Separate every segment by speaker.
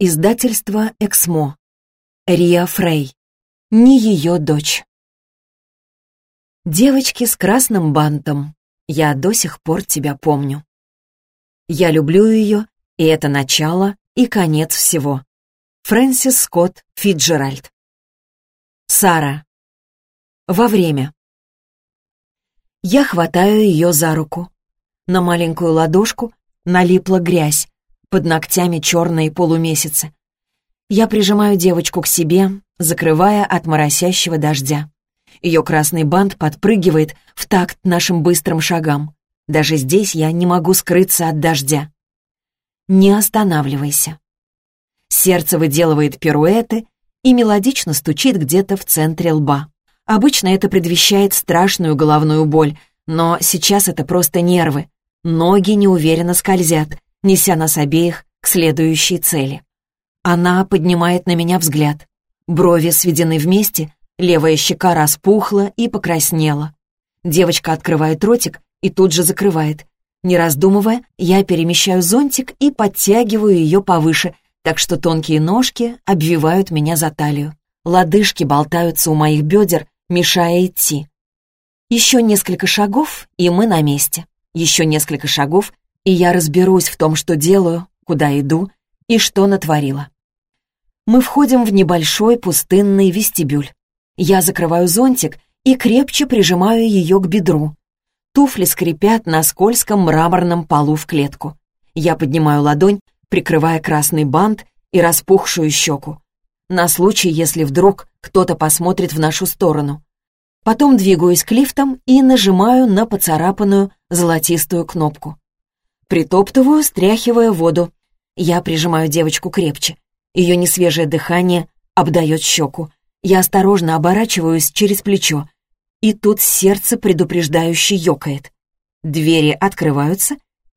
Speaker 1: Издательство «Эксмо». Риа Фрей. Не ее дочь. Девочки с красным бантом. Я до сих пор тебя помню. Я люблю ее, и это начало и конец всего. Фрэнсис Скотт Фитджеральд. Сара. Во время. Я хватаю ее за руку. На маленькую ладошку налипла грязь, под ногтями черные полумесяцы. Я прижимаю девочку к себе, закрывая от моросящего дождя. Ее красный бант подпрыгивает в такт нашим быстрым шагам. Даже здесь я не могу скрыться от дождя. Не останавливайся. Сердце выделывает пируэты и мелодично стучит где-то в центре лба. Обычно это предвещает страшную головную боль, но сейчас это просто нервы. Ноги неуверенно скользят, неся нас обеих к следующей цели. Она поднимает на меня взгляд. Брови сведены вместе, левая щека распухла и покраснела. Девочка открывает ротик и тут же закрывает. Не раздумывая, я перемещаю зонтик и подтягиваю ее повыше, так что тонкие ножки обвивают меня за талию. Лодыжки болтаются у моих бедер, мешая идти. Еще несколько шагов, и мы на месте. Еще несколько шагов, и я разберусь в том, что делаю, куда иду и что натворила. Мы входим в небольшой пустынный вестибюль. Я закрываю зонтик и крепче прижимаю ее к бедру. Туфли скрипят на скользком мраморном полу в клетку. Я поднимаю ладонь, прикрывая красный бант и распухшую щеку. На случай, если вдруг кто-то посмотрит в нашу сторону. Потом двигаюсь к лифтам и нажимаю на поцарапанную золотистую кнопку. Притоптываю, стряхивая воду. Я прижимаю девочку крепче. Ее несвежее дыхание обдает щеку. Я осторожно оборачиваюсь через плечо. И тут сердце предупреждающе ёкает. Двери открываются.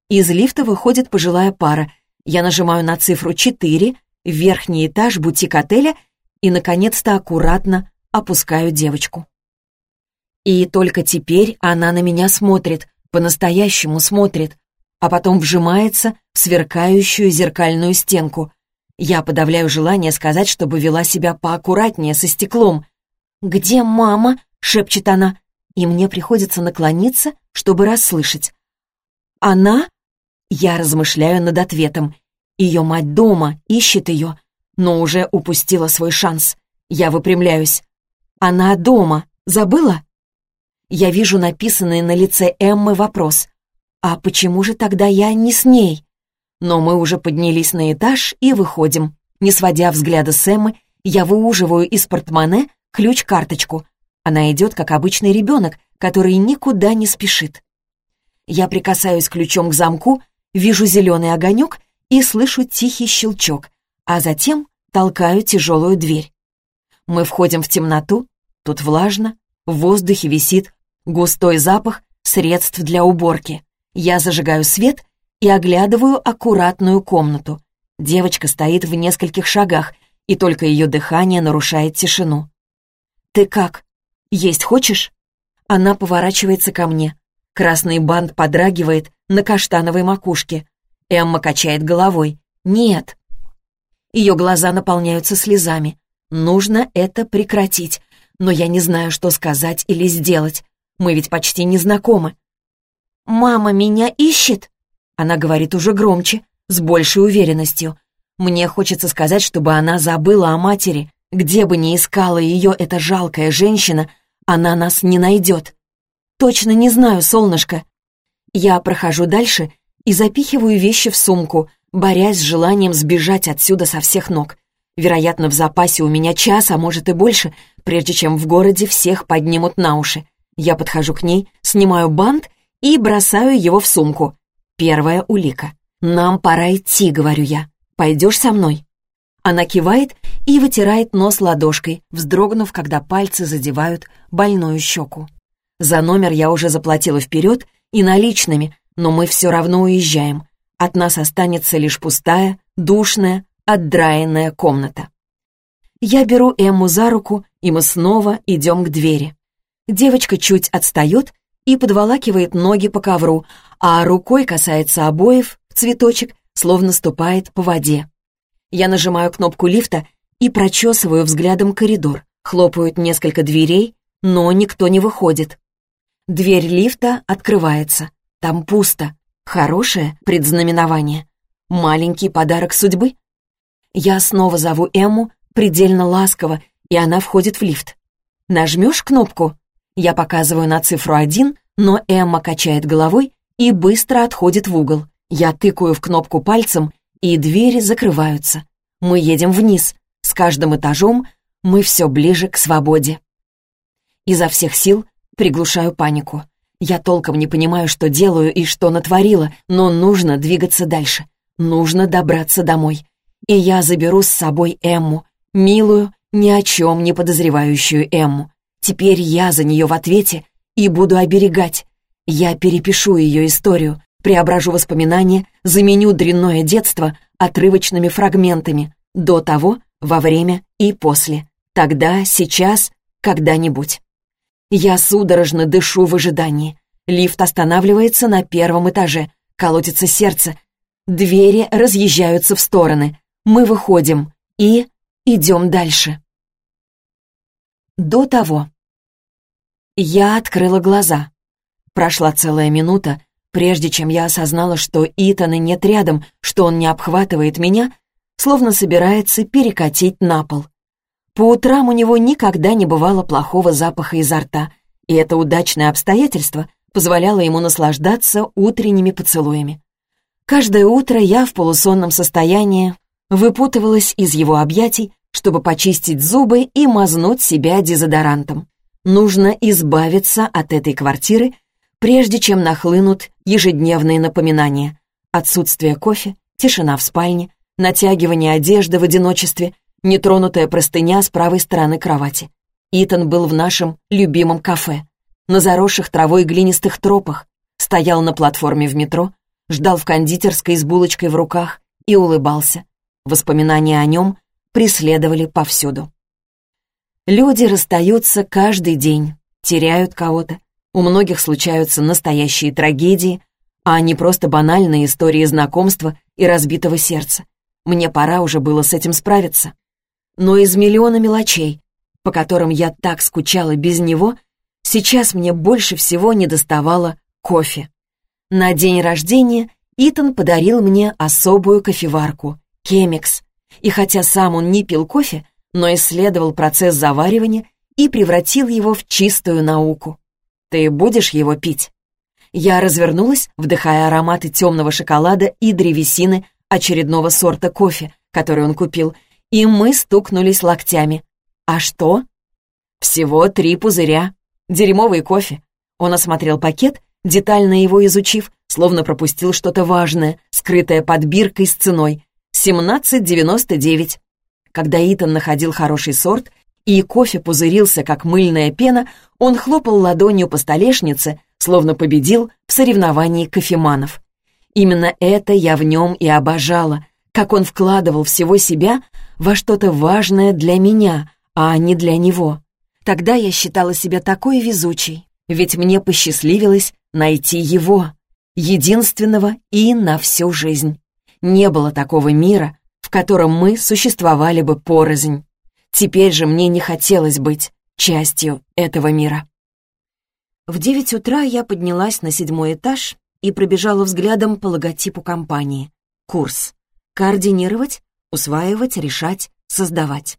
Speaker 1: Из лифта выходит пожилая пара. Я нажимаю на цифру 4, верхний этаж бутик-отеля и, наконец-то, аккуратно опускаю девочку. И только теперь она на меня смотрит, по-настоящему смотрит, а потом вжимается в сверкающую зеркальную стенку. Я подавляю желание сказать, чтобы вела себя поаккуратнее со стеклом. «Где мама?» — шепчет она, и мне приходится наклониться, чтобы расслышать. «Она?» Я размышляю над ответом. Ее мать дома, ищет ее, но уже упустила свой шанс. Я выпрямляюсь. «Она дома. Забыла?» Я вижу написанный на лице Эммы вопрос. «А почему же тогда я не с ней?» Но мы уже поднялись на этаж и выходим. Не сводя взгляда с Эммы, я выуживаю из портмоне ключ-карточку. Она идет, как обычный ребенок, который никуда не спешит. Я прикасаюсь ключом к замку, вижу зеленый огонек и слышу тихий щелчок, а затем толкаю тяжелую дверь. Мы входим в темноту, тут влажно, в воздухе висит густой запах средств для уборки. Я зажигаю свет и оглядываю аккуратную комнату. Девочка стоит в нескольких шагах, и только ее дыхание нарушает тишину. «Ты как? Есть хочешь?» Она поворачивается ко мне. Красный бант подрагивает на каштановой макушке. Эмма качает головой. «Нет». Ее глаза наполняются слезами. Нужно это прекратить. Но я не знаю, что сказать или сделать. Мы ведь почти не знакомы. «Мама меня ищет?» Она говорит уже громче, с большей уверенностью. Мне хочется сказать, чтобы она забыла о матери. Где бы ни искала ее эта жалкая женщина, она нас не найдет. Точно не знаю, солнышко. Я прохожу дальше и запихиваю вещи в сумку, борясь с желанием сбежать отсюда со всех ног. Вероятно, в запасе у меня час, а может и больше, прежде чем в городе всех поднимут на уши. Я подхожу к ней, снимаю бант и бросаю его в сумку. Первая улика. «Нам пора идти», — говорю я. «Пойдешь со мной?» Она кивает и вытирает нос ладошкой, вздрогнув, когда пальцы задевают больную щеку. За номер я уже заплатила вперед и наличными, но мы все равно уезжаем. От нас останется лишь пустая, душная, отдраенная комната. Я беру Эмму за руку, и мы снова идем к двери. Девочка чуть отстает и подволакивает ноги по ковру, а рукой касается обоев цветочек, словно ступает по воде. Я нажимаю кнопку лифта и прочесываю взглядом коридор. Хлопают несколько дверей, но никто не выходит. Дверь лифта открывается. Там пусто. Хорошее предзнаменование. Маленький подарок судьбы. Я снова зову Эмму предельно ласково, и она входит в лифт. Нажмешь кнопку? Я показываю на цифру один, но Эмма качает головой и быстро отходит в угол. Я тыкаю в кнопку пальцем, и двери закрываются. Мы едем вниз. С каждым этажом мы все ближе к свободе. Изо всех сил приглушаю панику. Я толком не понимаю, что делаю и что натворила, но нужно двигаться дальше. Нужно добраться домой. И я заберу с собой Эмму, милую, ни о чем не подозревающую Эмму. Теперь я за нее в ответе и буду оберегать. Я перепишу ее историю, преображу воспоминания, заменю дрянное детство отрывочными фрагментами до того, во время и после. Тогда, сейчас, когда-нибудь. Я судорожно дышу в ожидании. Лифт останавливается на первом этаже. Колотится сердце. Двери разъезжаются в стороны. Мы выходим и идем дальше. До того. Я открыла глаза. Прошла целая минута, прежде чем я осознала, что Итана нет рядом, что он не обхватывает меня, словно собирается перекатить на пол. По утрам у него никогда не бывало плохого запаха изо рта, и это удачное обстоятельство позволяло ему наслаждаться утренними поцелуями. Каждое утро я в полусонном состоянии выпутывалась из его объятий, чтобы почистить зубы и мазнуть себя дезодорантом. Нужно избавиться от этой квартиры, прежде чем нахлынут ежедневные напоминания. Отсутствие кофе, тишина в спальне, натягивание одежды в одиночестве — нетронутая простыня с правой стороны кровати. Итан был в нашем любимом кафе, на заросших травой глинистых тропах, стоял на платформе в метро, ждал в кондитерской с булочкой в руках и улыбался. Воспоминания о нем преследовали повсюду. Люди расстаются каждый день, теряют кого-то. У многих случаются настоящие трагедии, а не просто банальные истории знакомства и разбитого сердца. Мне пора уже было с этим справиться но из миллиона мелочей, по которым я так скучала без него, сейчас мне больше всего не доставало кофе. На день рождения Итан подарил мне особую кофеварку — Кемикс. И хотя сам он не пил кофе, но исследовал процесс заваривания и превратил его в чистую науку. «Ты будешь его пить?» Я развернулась, вдыхая ароматы темного шоколада и древесины очередного сорта кофе, который он купил — и мы стукнулись локтями. «А что?» «Всего три пузыря. Дерьмовый кофе». Он осмотрел пакет, детально его изучив, словно пропустил что-то важное, скрытое под биркой с ценой. 17,99. Когда Итан находил хороший сорт, и кофе пузырился, как мыльная пена, он хлопал ладонью по столешнице, словно победил в соревновании кофеманов. Именно это я в нем и обожала, как он вкладывал всего себя во что-то важное для меня, а не для него. Тогда я считала себя такой везучей, ведь мне посчастливилось найти его, единственного и на всю жизнь. Не было такого мира, в котором мы существовали бы порознь. Теперь же мне не хотелось быть частью этого мира. В девять утра я поднялась на седьмой этаж и пробежала взглядом по логотипу компании. Курс. Координировать, усваивать, решать, создавать.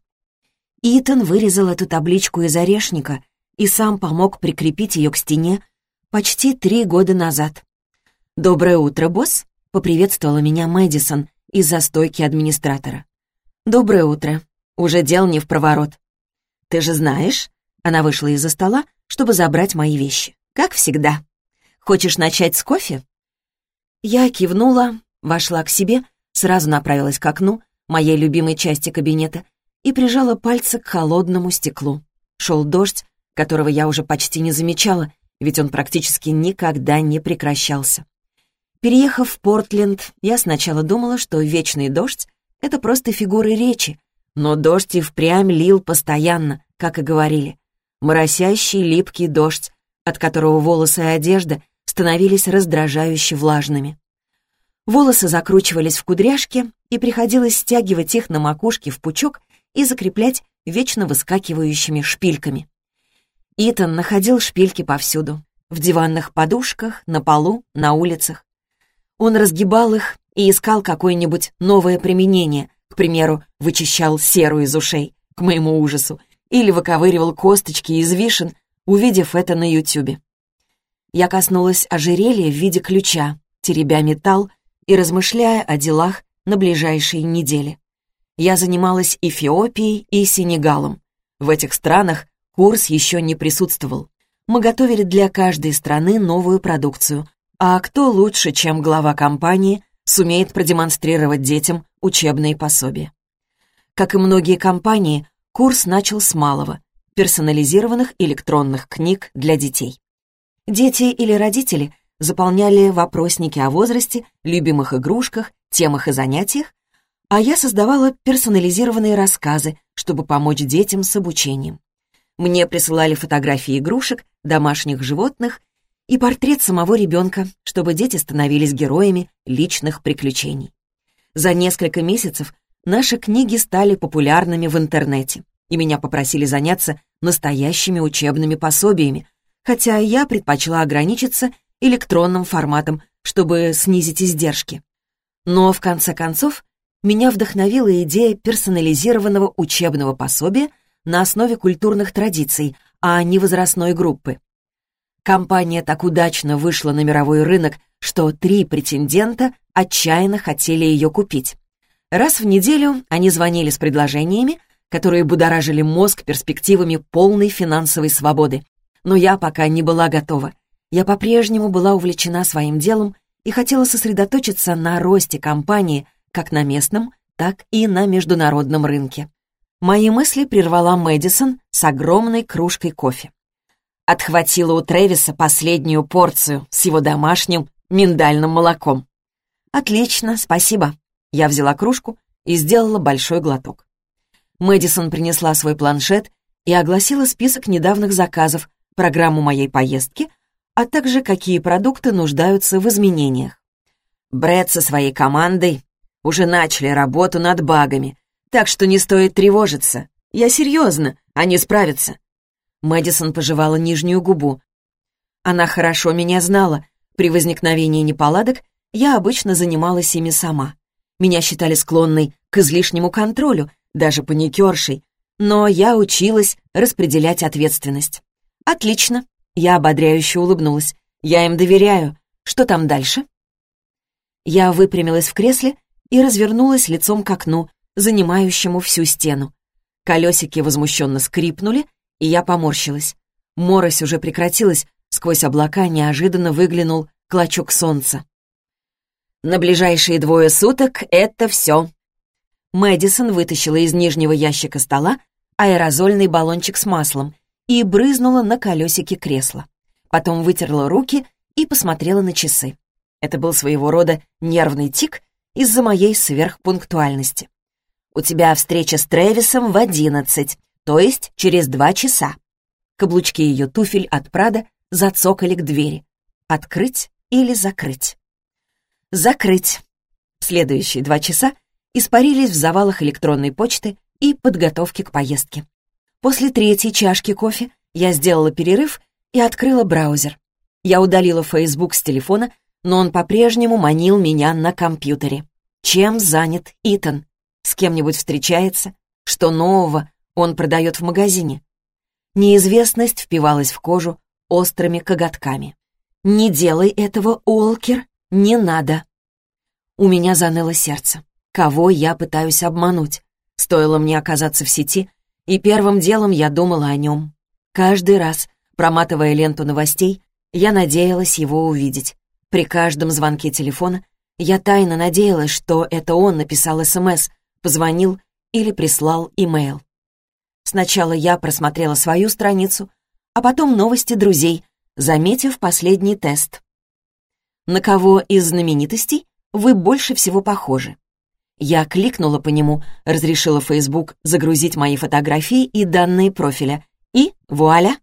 Speaker 1: Итан вырезал эту табличку из орешника и сам помог прикрепить ее к стене почти три года назад. «Доброе утро, босс!» — поприветствовала меня Мэдисон из-за стойки администратора. «Доброе утро. Уже дел не в проворот. Ты же знаешь...» Она вышла из-за стола, чтобы забрать мои вещи. Как всегда. «Хочешь начать с кофе?» Я кивнула, вошла к себе, сразу направилась к окну, моей любимой части кабинета, и прижала пальцы к холодному стеклу. Шел дождь, которого я уже почти не замечала, ведь он практически никогда не прекращался. Переехав в Портленд, я сначала думала, что вечный дождь — это просто фигуры речи, но дождь и впрямь лил постоянно, как и говорили. Моросящий липкий дождь, от которого волосы и одежда становились раздражающе влажными. Волосы закручивались в кудряшки, и приходилось стягивать их на макушке в пучок и закреплять вечно выскакивающими шпильками. Итан находил шпильки повсюду. В диванных подушках, на полу, на улицах. Он разгибал их и искал какое-нибудь новое применение, к примеру, вычищал серу из ушей, к моему ужасу, или выковыривал косточки из вишен, увидев это на Ютюбе. Я коснулась ожерелья в виде ключа, теребя металл и размышляя о делах на ближайшие недели. Я занималась Эфиопией и Сенегалом. В этих странах курс еще не присутствовал. Мы готовили для каждой страны новую продукцию, а кто лучше, чем глава компании, сумеет продемонстрировать детям учебные пособия? Как и многие компании, курс начал с малого — персонализированных электронных книг для детей. Дети или родители заполняли вопросники о возрасте, любимых игрушках, темах и занятиях, а я создавала персонализированные рассказы, чтобы помочь детям с обучением. Мне присылали фотографии игрушек, домашних животных и портрет самого ребенка, чтобы дети становились героями личных приключений. За несколько месяцев наши книги стали популярными в интернете, и меня попросили заняться настоящими учебными пособиями, хотя я предпочла ограничиться электронным форматом, чтобы снизить издержки. Но, в конце концов, меня вдохновила идея персонализированного учебного пособия на основе культурных традиций, а не возрастной группы. Компания так удачно вышла на мировой рынок, что три претендента отчаянно хотели ее купить. Раз в неделю они звонили с предложениями, которые будоражили мозг перспективами полной финансовой свободы. Но я пока не была готова. Я по-прежнему была увлечена своим делом и хотела сосредоточиться на росте компании как на местном, так и на международном рынке. Мои мысли прервала Мэдисон с огромной кружкой кофе. Отхватила у Трэвиса последнюю порцию с его домашним миндальным молоком. «Отлично, спасибо». Я взяла кружку и сделала большой глоток. Мэдисон принесла свой планшет и огласила список недавних заказов, программу моей поездки, а также какие продукты нуждаются в изменениях. Брэд со своей командой уже начали работу над багами, так что не стоит тревожиться. Я серьезно, они справятся. Мэдисон пожевала нижнюю губу. Она хорошо меня знала. При возникновении неполадок я обычно занималась ими сама. Меня считали склонной к излишнему контролю, даже паникершей, но я училась распределять ответственность. «Отлично», я ободряюще улыбнулась. «Я им доверяю. Что там дальше?» Я выпрямилась в кресле и развернулась лицом к окну, занимающему всю стену. Колесики возмущенно скрипнули, и я поморщилась. Морось уже прекратилась, сквозь облака неожиданно выглянул клочок солнца. «На ближайшие двое суток это все». Мэдисон вытащила из нижнего ящика стола аэрозольный баллончик с маслом и брызнула на колесики кресла. Потом вытерла руки и посмотрела на часы. Это был своего рода нервный тик из-за моей сверхпунктуальности. «У тебя встреча с Трэвисом в одиннадцать, то есть через два часа». Каблучки ее туфель от Прада зацокали к двери. Открыть или закрыть? Закрыть. Следующие два часа испарились в завалах электронной почты и подготовки к поездке. После третьей чашки кофе я сделала перерыв и открыла браузер. Я удалила Facebook с телефона, но он по-прежнему манил меня на компьютере. Чем занят Итан? С кем-нибудь встречается? Что нового он продает в магазине? Неизвестность впивалась в кожу острыми коготками. «Не делай этого, Уолкер, не надо». У меня заныло сердце. Кого я пытаюсь обмануть? Стоило мне оказаться в сети, и первым делом я думала о нем. Каждый раз, проматывая ленту новостей, я надеялась его увидеть. При каждом звонке телефона я тайно надеялась, что это он написал СМС, позвонил или прислал имейл. Сначала я просмотрела свою страницу, а потом новости друзей, заметив последний тест. На кого из знаменитостей вы больше всего похожи? Я кликнула по нему, разрешила Facebook загрузить мои фотографии и данные профиля. И вуаля!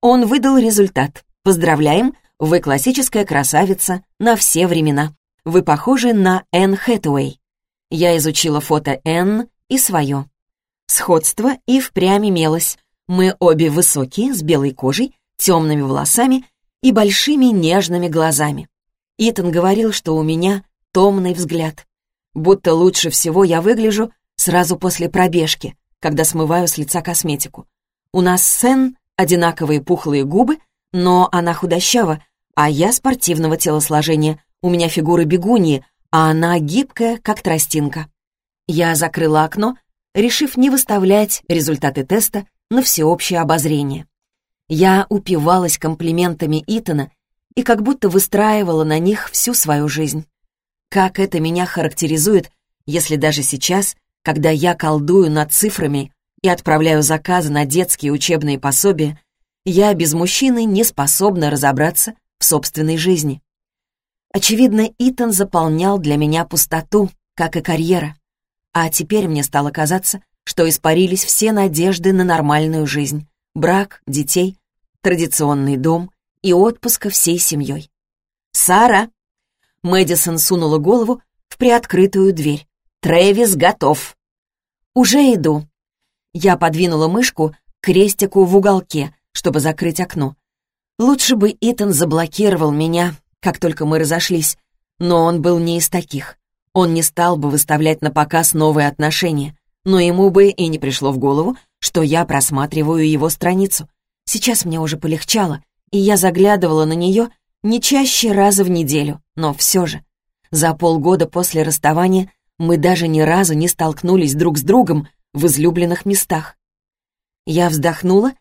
Speaker 1: Он выдал результат. Поздравляем, вы классическая красавица на все времена. Вы похожи на Энн Хэтэуэй. Я изучила фото Энн и свое. Сходство и впрямь имелось. Мы обе высокие, с белой кожей, темными волосами и большими нежными глазами. Итан говорил, что у меня томный взгляд. Будто лучше всего я выгляжу сразу после пробежки, когда смываю с лица косметику. У нас с Энн одинаковые пухлые губы, но она худощава, а я спортивного телосложения, у меня фигура бегуньи, а она гибкая, как тростинка. Я закрыла окно, решив не выставлять результаты теста на всеобщее обозрение. Я упивалась комплиментами Итана и как будто выстраивала на них всю свою жизнь. Как это меня характеризует, если даже сейчас, когда я колдую над цифрами и отправляю заказы на детские учебные пособия, я без мужчины не способна разобраться в собственной жизни. Очевидно, Итан заполнял для меня пустоту, как и карьера. А теперь мне стало казаться, что испарились все надежды на нормальную жизнь, брак, детей, традиционный дом и отпуска всей семьей. «Сара!» Мэдисон сунула голову в приоткрытую дверь. «Трэвис готов!» «Уже иду!» Я подвинула мышку к крестику в уголке, чтобы закрыть окно. Лучше бы Итан заблокировал меня, как только мы разошлись, но он был не из таких. Он не стал бы выставлять на показ новые отношения, но ему бы и не пришло в голову, что я просматриваю его страницу. Сейчас мне уже полегчало, и я заглядывала на нее не чаще раза в неделю, но все же. За полгода после расставания мы даже ни разу не столкнулись друг с другом в излюбленных местах. Я вздохнула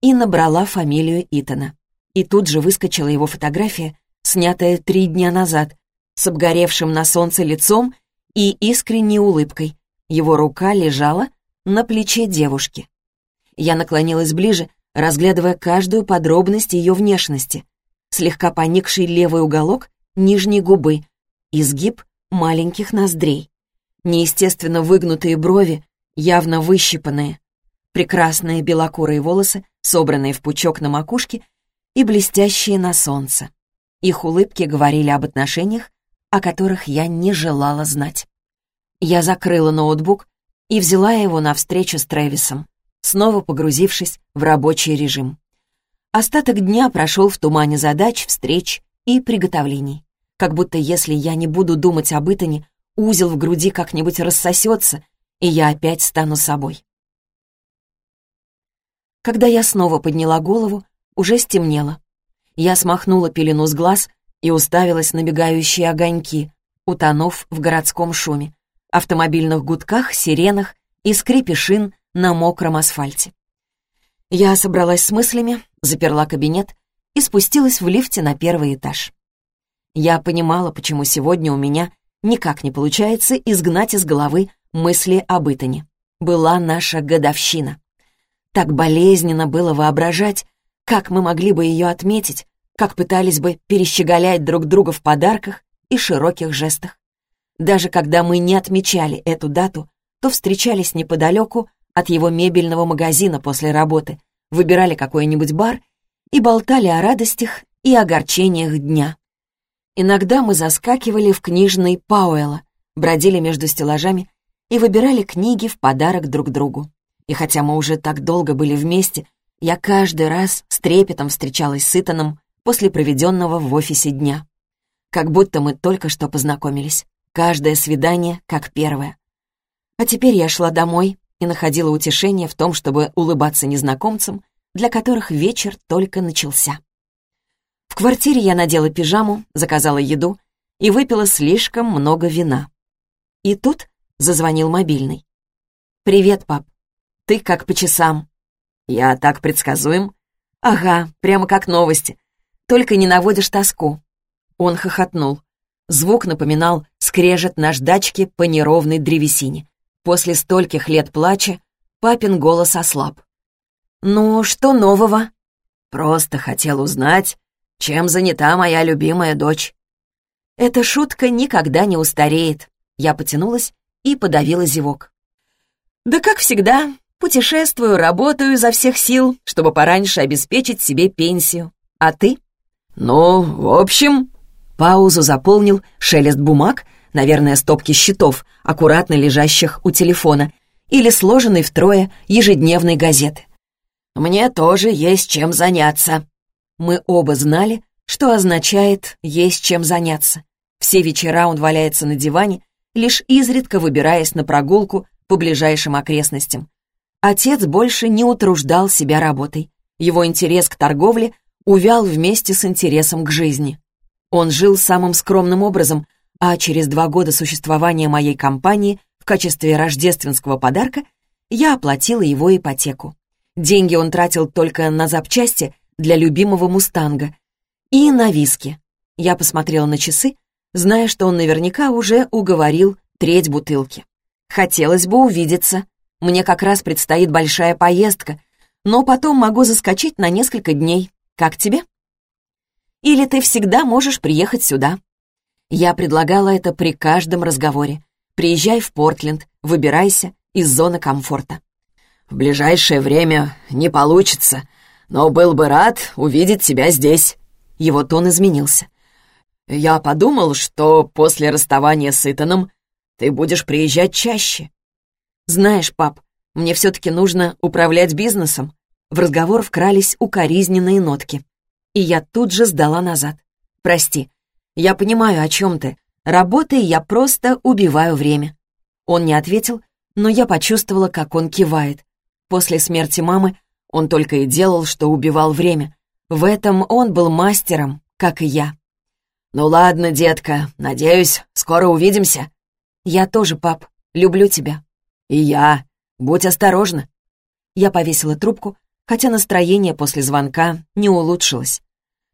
Speaker 1: и набрала фамилию Итана. И тут же выскочила его фотография, снятая три дня назад, с обгоревшим на солнце лицом и искренней улыбкой. Его рука лежала на плече девушки. Я наклонилась ближе, разглядывая каждую подробность ее внешности. Слегка поникший левый уголок нижней губы, изгиб маленьких ноздрей, неестественно выгнутые брови, явно выщипанные, прекрасные белокурые волосы, собранные в пучок на макушке и блестящие на солнце. Их улыбки говорили об отношениях, о которых я не желала знать. Я закрыла ноутбук и взяла его на встречу с Трэвисом, снова погрузившись в рабочий режим. Остаток дня прошел в тумане задач, встреч и приготовлений. Как будто если я не буду думать об Итане, узел в груди как-нибудь рассосется, и я опять стану собой. Когда я снова подняла голову, уже стемнело. Я смахнула пелену с глаз и уставилась на бегающие огоньки, утонув в городском шуме, автомобильных гудках, сиренах и скрипе шин на мокром асфальте. Я собралась с мыслями, заперла кабинет и спустилась в лифте на первый этаж. Я понимала, почему сегодня у меня никак не получается изгнать из головы мысли об Итане. Была наша годовщина. Так болезненно было воображать, как мы могли бы ее отметить, как пытались бы перещеголять друг друга в подарках и широких жестах. Даже когда мы не отмечали эту дату, то встречались неподалеку от его мебельного магазина после работы, выбирали какой-нибудь бар и болтали о радостях и огорчениях дня. Иногда мы заскакивали в книжный Пауэлла, бродили между стеллажами и выбирали книги в подарок друг другу. И хотя мы уже так долго были вместе, я каждый раз с трепетом встречалась с Итаном после проведенного в офисе дня. Как будто мы только что познакомились. Каждое свидание как первое. А теперь я шла домой и находила утешение в том, чтобы улыбаться незнакомцам, для которых вечер только начался. В квартире я надела пижаму, заказала еду и выпила слишком много вина. И тут зазвонил мобильный. «Привет, пап. Ты как по часам?» «Я так предсказуем?» «Ага, прямо как новости. Только не наводишь тоску». Он хохотнул. Звук напоминал скрежет наждачки по неровной древесине. После стольких лет плача папин голос ослаб. «Ну, что нового?» «Просто хотел узнать, чем занята моя любимая дочь». Эта шутка никогда не устареет. Я потянулась и подавила зевок. «Да как всегда, Путешествую, работаю изо всех сил, чтобы пораньше обеспечить себе пенсию. А ты? Ну, в общем, Паузу заполнил шелест бумаг, наверное, стопки счетов, аккуратно лежащих у телефона, или сложенной втрое ежедневной газеты. «Мне тоже есть чем заняться». Мы оба знали, что означает «есть чем заняться». Все вечера он валяется на диване, лишь изредка выбираясь на прогулку по ближайшим окрестностям. Отец больше не утруждал себя работой. Его интерес к торговле увял вместе с интересом к жизни. Он жил самым скромным образом, а через два года существования моей компании в качестве рождественского подарка я оплатила его ипотеку. Деньги он тратил только на запчасти для любимого «Мустанга» и на виски. Я посмотрела на часы, зная, что он наверняка уже уговорил треть бутылки. Хотелось бы увидеться. Мне как раз предстоит большая поездка, но потом могу заскочить на несколько дней. Как тебе? Или ты всегда можешь приехать сюда. Я предлагала это при каждом разговоре. Приезжай в Портленд, выбирайся из зоны комфорта. В ближайшее время не получится, но был бы рад увидеть тебя здесь. Его тон изменился. Я подумал, что после расставания с Итаном ты будешь приезжать чаще. Знаешь, пап, мне все-таки нужно управлять бизнесом. В разговор вкрались укоризненные нотки. И я тут же сдала назад. «Прости, я понимаю, о чем ты. Работой я просто убиваю время». Он не ответил, но я почувствовала, как он кивает. После смерти мамы он только и делал, что убивал время. В этом он был мастером, как и я. «Ну ладно, детка, надеюсь, скоро увидимся». «Я тоже, пап, люблю тебя». «И я. Будь осторожна». Я повесила трубку, хотя настроение после звонка не улучшилось.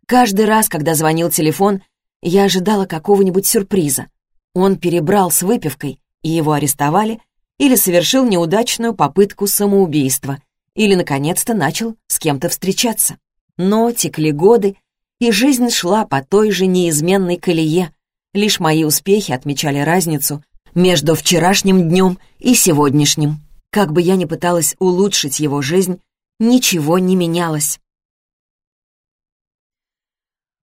Speaker 1: Каждый раз, когда звонил телефон, я ожидала какого-нибудь сюрприза. Он перебрал с выпивкой, и его арестовали, или совершил неудачную попытку самоубийства, или, наконец-то, начал с кем-то встречаться. Но текли годы, и жизнь шла по той же неизменной колее. Лишь мои успехи отмечали разницу между вчерашним днем и сегодняшним. Как бы я ни пыталась улучшить его жизнь, ничего не менялось.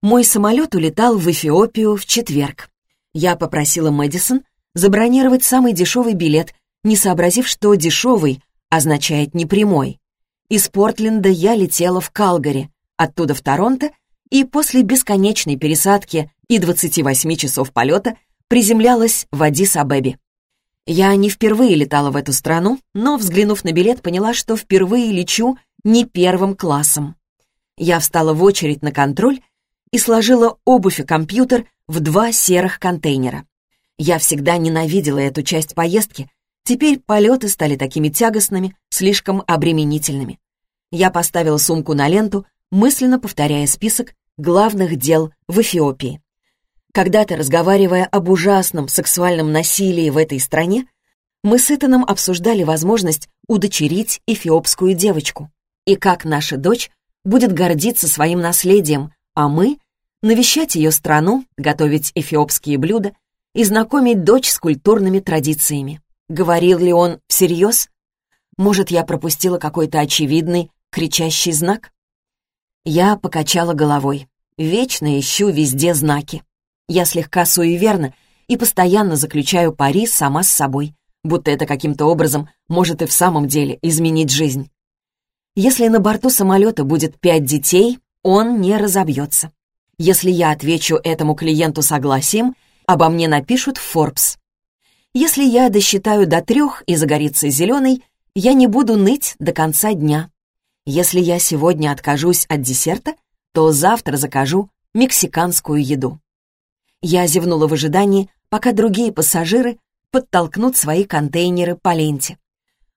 Speaker 1: Мой самолет улетал в Эфиопию в четверг. Я попросила Мэдисон забронировать самый дешевый билет, не сообразив, что дешевый означает непрямой. Из Портленда я летела в Калгари, оттуда в Торонто, и после бесконечной пересадки и 28 часов полета приземлялась в Адис-Абебе. Я не впервые летала в эту страну, но, взглянув на билет, поняла, что впервые лечу не первым классом. Я встала в очередь на контроль и сложила обувь и компьютер в два серых контейнера. Я всегда ненавидела эту часть поездки, теперь полеты стали такими тягостными, слишком обременительными. Я поставила сумку на ленту, мысленно повторяя список главных дел в Эфиопии. Когда-то, разговаривая об ужасном сексуальном насилии в этой стране, мы с Итаном обсуждали возможность удочерить эфиопскую девочку и как наша дочь будет гордиться своим наследием, а мы — навещать ее страну, готовить эфиопские блюда и знакомить дочь с культурными традициями. Говорил ли он всерьез? Может, я пропустила какой-то очевидный, кричащий знак? Я покачала головой. Вечно ищу везде знаки. Я слегка суеверна и постоянно заключаю пари сама с собой, будто это каким-то образом может и в самом деле изменить жизнь. Если на борту самолета будет пять детей, он не разобьется. Если я отвечу этому клиенту согласием, обо мне напишут в Forbes. Если я досчитаю до трех и загорится зеленый, я не буду ныть до конца дня. Если я сегодня откажусь от десерта, то завтра закажу мексиканскую еду. Я зевнула в ожидании, пока другие пассажиры подтолкнут свои контейнеры по ленте.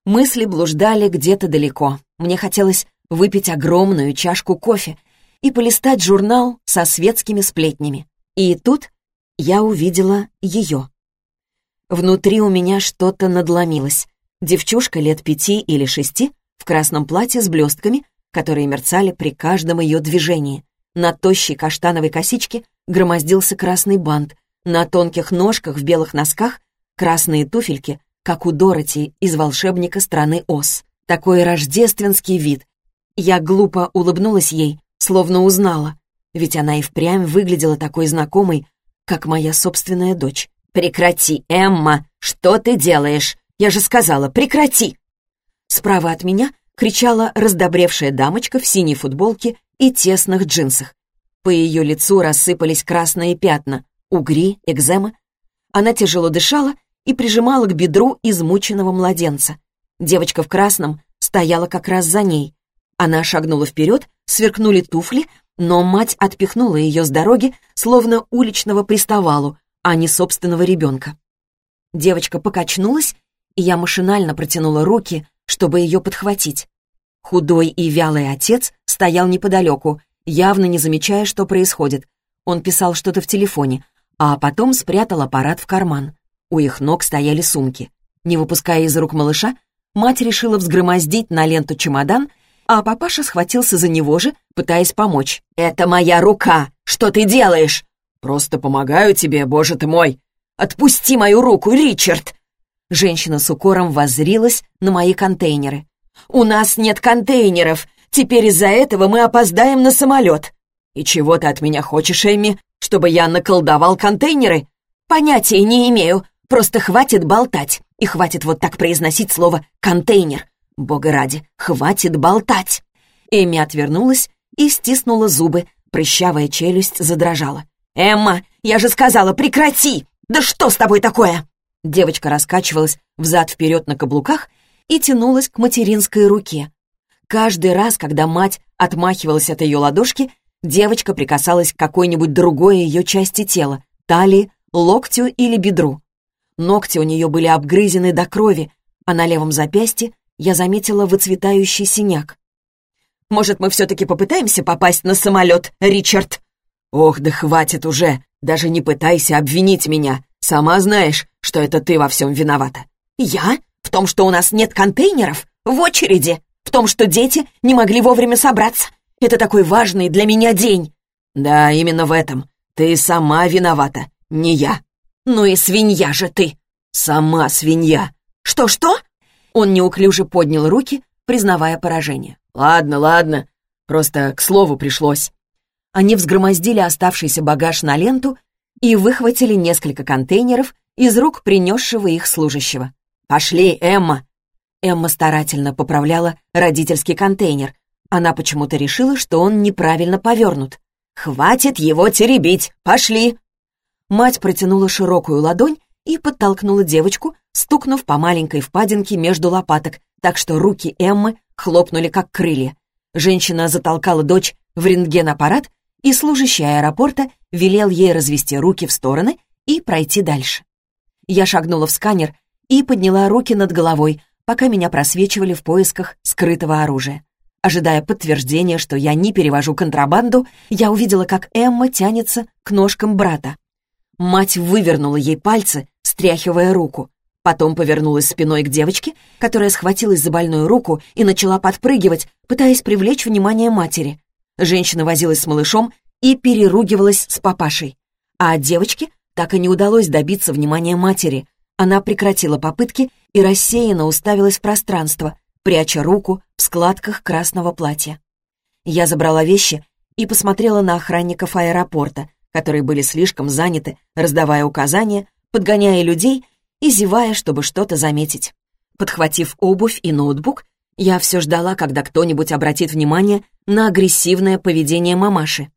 Speaker 1: Мысли блуждали где-то далеко. Мне хотелось выпить огромную чашку кофе и полистать журнал со светскими сплетнями. И тут я увидела ее. Внутри у меня что-то надломилось. Девчушка лет пяти или шести в красном платье с блестками, которые мерцали при каждом ее движении. На тощей каштановой косичке громоздился красный бант, на тонких ножках в белых носках красные туфельки, как у Дороти из «Волшебника страны Оз». Такой рождественский вид. Я глупо улыбнулась ей, словно узнала. ведь она и впрямь выглядела такой знакомой, как моя собственная дочь. «Прекрати, Эмма! Что ты делаешь? Я же сказала, прекрати!» Справа от меня кричала раздобревшая дамочка в синей футболке и тесных джинсах. По ее лицу рассыпались красные пятна, угри, экзема. Она тяжело дышала и прижимала к бедру измученного младенца. Девочка в красном стояла как раз за ней. Она шагнула вперед, сверкнули туфли, но мать отпихнула ее с дороги, словно уличного приставалу, а не собственного ребенка. Девочка покачнулась, и я машинально протянула руки, чтобы ее подхватить. Худой и вялый отец стоял неподалеку, явно не замечая, что происходит. Он писал что-то в телефоне, а потом спрятал аппарат в карман. У их ног стояли сумки. Не выпуская из рук малыша, мать решила взгромоздить на ленту чемодан, а папаша схватился за него же, пытаясь помочь. «Это моя рука! Что ты делаешь?» «Просто помогаю тебе, боже ты мой!» «Отпусти мою руку, Ричард!» Женщина с укором воззрилась на мои контейнеры. «У нас нет контейнеров! Теперь из-за этого мы опоздаем на самолет!» «И чего ты от меня хочешь, Эмми? Чтобы я наколдовал контейнеры?» «Понятия не имею. Просто хватит болтать. И хватит вот так произносить слово «контейнер». Бога ради, хватит болтать!» Эми отвернулась и стиснула зубы. Прыщавая челюсть задрожала. «Эмма, я же сказала, прекрати! Да что с тобой такое?» Девочка раскачивалась взад-вперед на каблуках и тянулась к материнской руке. Каждый раз, когда мать отмахивалась от ее ладошки, девочка прикасалась к какой-нибудь другой ее части тела, талии, локтю или бедру. Ногти у нее были обгрызены до крови, а на левом запястье я заметила выцветающий синяк. «Может, мы все-таки попытаемся попасть на самолет, Ричард?» «Ох, да хватит уже! Даже не пытайся обвинить меня! Сама знаешь, что это ты во всем виновата». «Я? В том, что у нас нет контейнеров? В очереди? В том, что дети не могли вовремя собраться? Это такой важный для меня день!» «Да, именно в этом. Ты сама виновата, не я». «Ну и свинья же ты!» «Сама свинья!» «Что-что?» Он неуклюже поднял руки, признавая поражение. «Ладно, ладно. Просто к слову пришлось». Они взгромоздили оставшийся багаж на ленту и выхватили несколько контейнеров из рук принесшего их служащего. «Пошли, Эмма!» Эмма старательно поправляла родительский контейнер. Она почему-то решила, что он неправильно повернут. «Хватит его теребить! Пошли!» Мать протянула широкую ладонь и подтолкнула девочку, стукнув по маленькой впадинке между лопаток, так что руки Эммы хлопнули как крылья. Женщина затолкала дочь в рентген-аппарат, и служащий аэропорта велел ей развести руки в стороны и пройти дальше. Я шагнула в сканер и подняла руки над головой, пока меня просвечивали в поисках скрытого оружия. Ожидая подтверждения, что я не перевожу контрабанду, я увидела, как Эмма тянется к ножкам брата. Мать вывернула ей пальцы, стряхивая руку. Потом повернулась спиной к девочке, которая схватилась за больную руку и начала подпрыгивать, пытаясь привлечь внимание матери. Женщина возилась с малышом и переругивалась с папашей. А девочке так и не удалось добиться внимания матери. Она прекратила попытки и рассеянно уставилась в пространство, пряча руку в складках красного платья. Я забрала вещи и посмотрела на охранников аэропорта, которые были слишком заняты, раздавая указания, подгоняя людей и зевая, чтобы что-то заметить. Подхватив обувь и ноутбук, я все ждала, когда кто-нибудь обратит внимание на агрессивное поведение мамаши.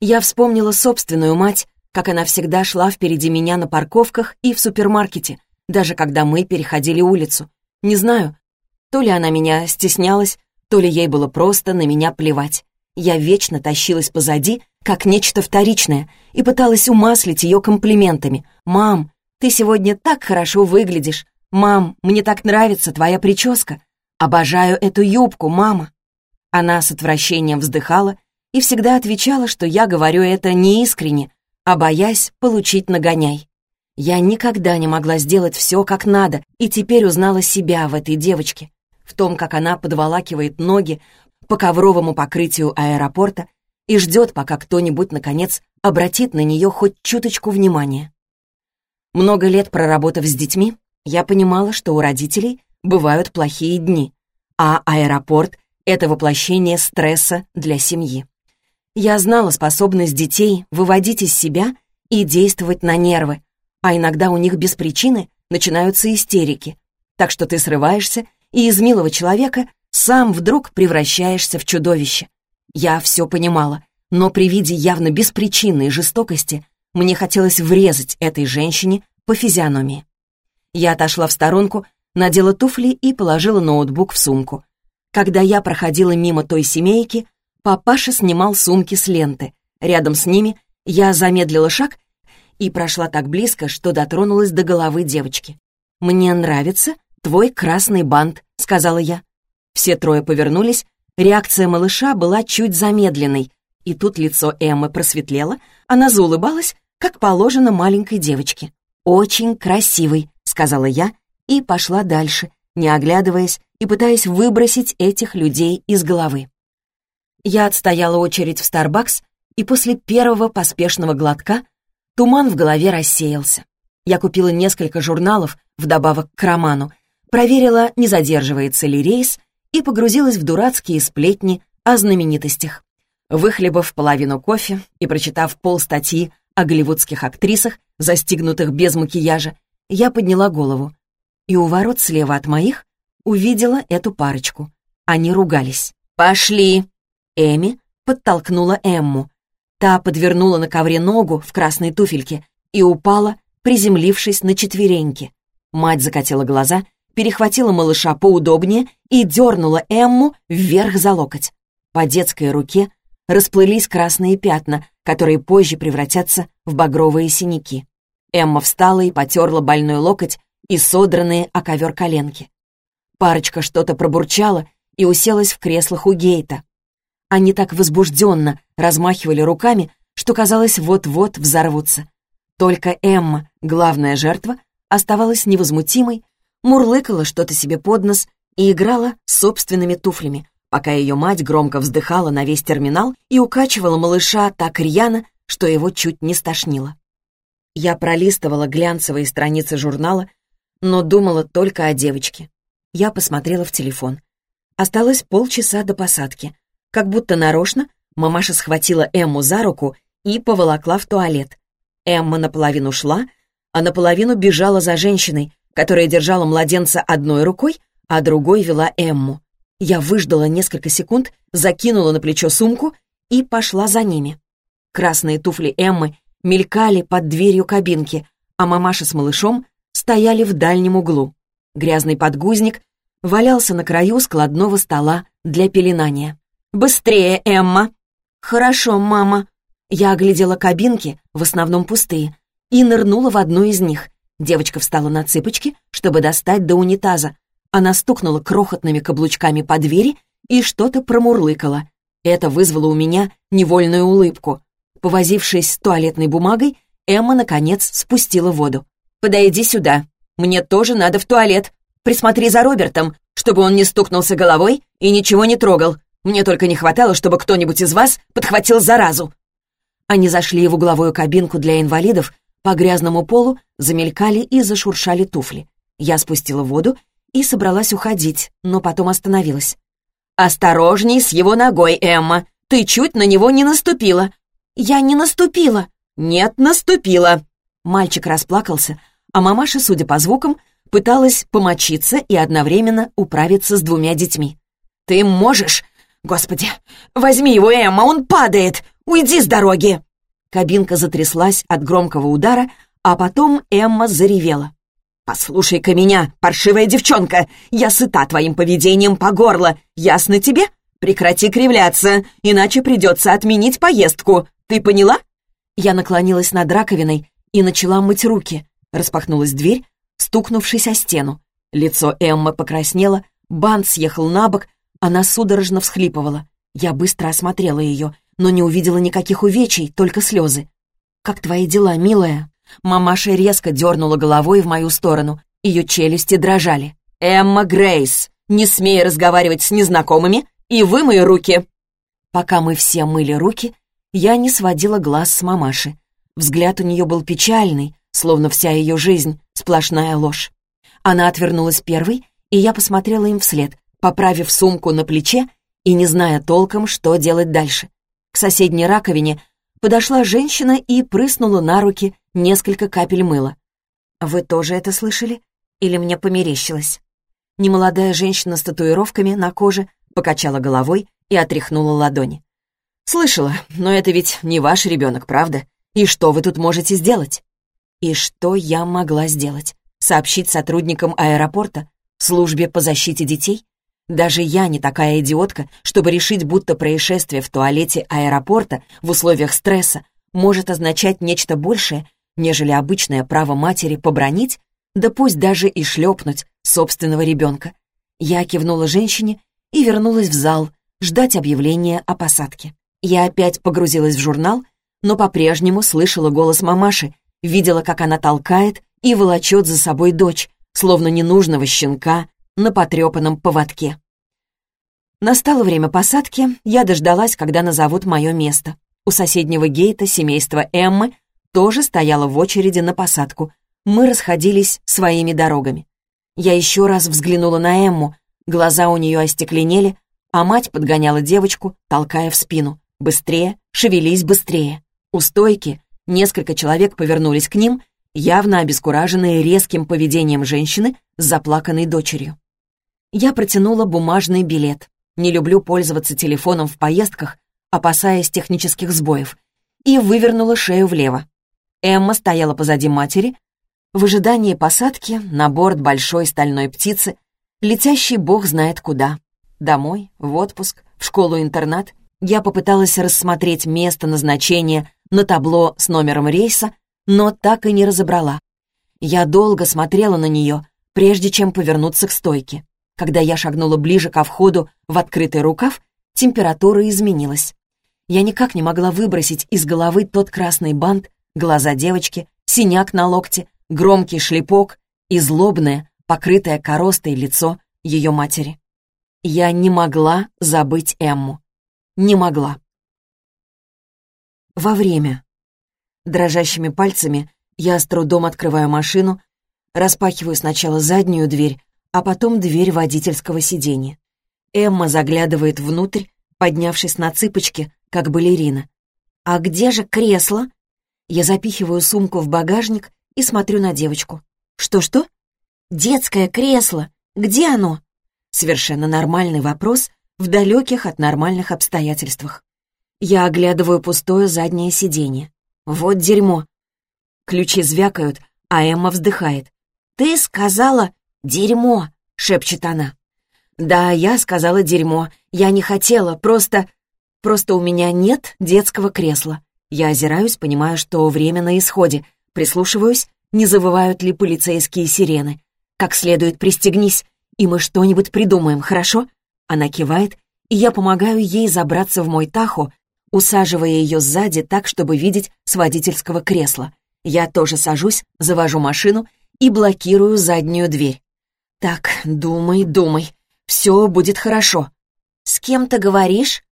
Speaker 1: Я вспомнила собственную мать, как она всегда шла впереди меня на парковках и в супермаркете, даже когда мы переходили улицу. Не знаю, то ли она меня стеснялась, то ли ей было просто на меня плевать. Я вечно тащилась позади, как нечто вторичное, и пыталась умаслить ее комплиментами. «Мам, ты сегодня так хорошо выглядишь. Мам, мне так нравится твоя прическа. Обожаю эту юбку, мама». Она с отвращением вздыхала и всегда отвечала, что я говорю это неискренне, а боясь получить нагоняй. Я никогда не могла сделать все как надо, и теперь узнала себя в этой девочке, в том, как она подволакивает ноги по ковровому покрытию аэропорта и ждет, пока кто-нибудь, наконец, обратит на нее хоть чуточку внимания. Много лет проработав с детьми, я понимала, что у родителей бывают плохие дни, а аэропорт — это воплощение стресса для семьи. Я знала способность детей выводить из себя и действовать на нервы, а иногда у них без причины начинаются истерики. Так что ты срываешься, и из милого человека сам вдруг превращаешься в чудовище. Я все понимала, но при виде явно беспричинной жестокости мне хотелось врезать этой женщине по физиономии. Я отошла в сторонку, надела туфли и положила ноутбук в сумку. Когда я проходила мимо той семейки, папаша снимал сумки с ленты. Рядом с ними я замедлила шаг и прошла так близко, что дотронулась до головы девочки. «Мне нравится твой красный бант», — сказала я. Все трое повернулись, реакция малыша была чуть замедленной, и тут лицо Эммы просветлело, она заулыбалась, как положено маленькой девочке. «Очень красивый», — сказала я и пошла дальше, не оглядываясь и пытаясь выбросить этих людей из головы. Я отстояла очередь в Старбакс, и после первого поспешного глотка туман в голове рассеялся. Я купила несколько журналов вдобавок к роману, проверила, не задерживается ли рейс, и погрузилась в дурацкие сплетни о знаменитостях. Выхлебав половину кофе и прочитав полстатьи о голливудских актрисах, застигнутых без макияжа, я подняла голову. И у ворот слева от моих увидела эту парочку. Они ругались. «Пошли!» Эми подтолкнула Эмму. Та подвернула на ковре ногу в красной туфельке и упала, приземлившись на четвереньки. Мать закатила глаза, перехватила малыша поудобнее и дернула Эмму вверх за локоть. По детской руке расплылись красные пятна, которые позже превратятся в багровые синяки. Эмма встала и потерла больной локоть и содранные о ковер коленки. Парочка что-то пробурчала и уселась в креслах у Гейта. Они так возбужденно размахивали руками, что казалось, вот-вот взорвутся. Только Эмма, главная жертва, оставалась невозмутимой, мурлыкала что-то себе под нос и играла собственными туфлями, пока ее мать громко вздыхала на весь терминал и укачивала малыша так рьяно, что его чуть не стошнило. Я пролистывала глянцевые страницы журнала, но думала только о девочке. Я посмотрела в телефон. Осталось полчаса до посадки. Как будто нарочно мамаша схватила Эмму за руку и поволокла в туалет. Эмма наполовину шла, а наполовину бежала за женщиной, которая держала младенца одной рукой, а другой вела Эмму. Я выждала несколько секунд, закинула на плечо сумку и пошла за ними. Красные туфли Эммы мелькали под дверью кабинки, а мамаша с малышом стояли в дальнем углу. Грязный подгузник валялся на краю складного стола для пеленания. «Быстрее, Эмма!» «Хорошо, мама!» Я оглядела кабинки, в основном пустые, и нырнула в одну из них. Девочка встала на цыпочки, чтобы достать до унитаза, она стукнула крохотными каблучками по двери и что-то промурлыкала. Это вызвало у меня невольную улыбку. Повозившись с туалетной бумагой, Эмма, наконец, спустила воду. «Подойди сюда. Мне тоже надо в туалет. Присмотри за Робертом, чтобы он не стукнулся головой и ничего не трогал. Мне только не хватало, чтобы кто-нибудь из вас подхватил заразу». Они зашли в угловую кабинку для инвалидов, по грязному полу замелькали и зашуршали туфли. Я спустила воду и собралась уходить, но потом остановилась. «Осторожней с его ногой, Эмма! Ты чуть на него не наступила!» «Я не наступила!» «Нет, наступила!» Мальчик расплакался, а мамаша, судя по звукам, пыталась помочиться и одновременно управиться с двумя детьми. «Ты можешь? Господи, возьми его, Эмма, он падает! Уйди с дороги!» Кабинка затряслась от громкого удара, а потом Эмма заревела. «Послушай-ка меня, паршивая девчонка! Я сыта твоим поведением по горло, ясно тебе? Прекрати кривляться, иначе придется отменить поездку. Ты поняла?» Я наклонилась над раковиной и начала мыть руки. Распахнулась дверь, стукнувшись о стену. Лицо Эммы покраснело, бант съехал на бок, она судорожно всхлипывала. Я быстро осмотрела ее, но не увидела никаких увечий, только слезы. «Как твои дела, милая?» Мамаша резко дернула головой в мою сторону. Ее челюсти дрожали. «Эмма Грейс, не смей разговаривать с незнакомыми и вымой руки!» Пока мы все мыли руки, я не сводила глаз с мамаши. Взгляд у нее был печальный, словно вся ее жизнь — сплошная ложь. Она отвернулась первой, и я посмотрела им вслед, поправив сумку на плече и не зная толком, что делать дальше. К соседней раковине подошла женщина и прыснула на руки несколько капель мыла. «Вы тоже это слышали? Или мне померещилось?» Немолодая женщина с татуировками на коже покачала головой и отряхнула ладони. «Слышала, но это ведь не ваш ребенок, правда? И что вы тут можете сделать?» «И что я могла сделать? Сообщить сотрудникам аэропорта? Службе по защите детей? Даже я не такая идиотка, чтобы решить, будто происшествие в туалете аэропорта в условиях стресса может означать нечто большее, нежели обычное право матери побронить, да пусть даже и шлепнуть собственного ребенка. Я кивнула женщине и вернулась в зал, ждать объявления о посадке. Я опять погрузилась в журнал, но по-прежнему слышала голос мамаши, видела, как она толкает и волочет за собой дочь, словно ненужного щенка на потрепанном поводке. Настало время посадки, я дождалась, когда назовут мое место. У соседнего гейта семейство Эммы тоже стояло в очереди на посадку. Мы расходились своими дорогами. Я еще раз взглянула на Эмму, глаза у нее остекленели, а мать подгоняла девочку, толкая в спину. «Быстрее, шевелись быстрее». У стойки несколько человек повернулись к ним, явно обескураженные резким поведением женщины с заплаканной дочерью. Я протянула бумажный билет. Не люблю пользоваться телефоном в поездках, опасаясь технических сбоев, и вывернула шею влево. Эмма стояла позади матери, в ожидании посадки на борт большой стальной птицы, летящий бог знает куда. Домой, в отпуск, в школу-интернат. Я попыталась рассмотреть место назначения на табло с номером рейса, но так и не разобрала. Я долго смотрела на нее, прежде чем повернуться к стойке. Когда я шагнула ближе ко входу в открытый рукав, температура изменилась. Я никак не могла выбросить из головы тот красный бант, глаза девочки, синяк на локте, громкий шлепок и злобное, покрытое коростой лицо ее матери. Я не могла забыть Эмму. Не могла. Во время. Дрожащими пальцами я с трудом открываю машину, распахиваю сначала заднюю дверь, а потом дверь водительского сиденья. Эмма заглядывает внутрь, поднявшись на цыпочки, как балерина. «А где же кресло?» Я запихиваю сумку в багажник и смотрю на девочку. «Что-что?» «Детское кресло! Где оно?» Совершенно нормальный вопрос в далеких от нормальных обстоятельствах. Я оглядываю пустое заднее сиденье. Вот дерьмо. Ключи звякают, а Эмма вздыхает. «Ты сказала «дерьмо», — шепчет она. «Да, я сказала дерьмо. Я не хотела, просто... Просто у меня нет детского кресла». Я озираюсь, понимаю, что время на исходе. Прислушиваюсь, не завывают ли полицейские сирены. Как следует пристегнись, и мы что-нибудь придумаем, хорошо? Она кивает, и я помогаю ей забраться в мой тахо, усаживая ее сзади так, чтобы видеть с водительского кресла. Я тоже сажусь, завожу машину и блокирую заднюю дверь. «Так, думай, думай. Все будет хорошо». «С кем ты говоришь?»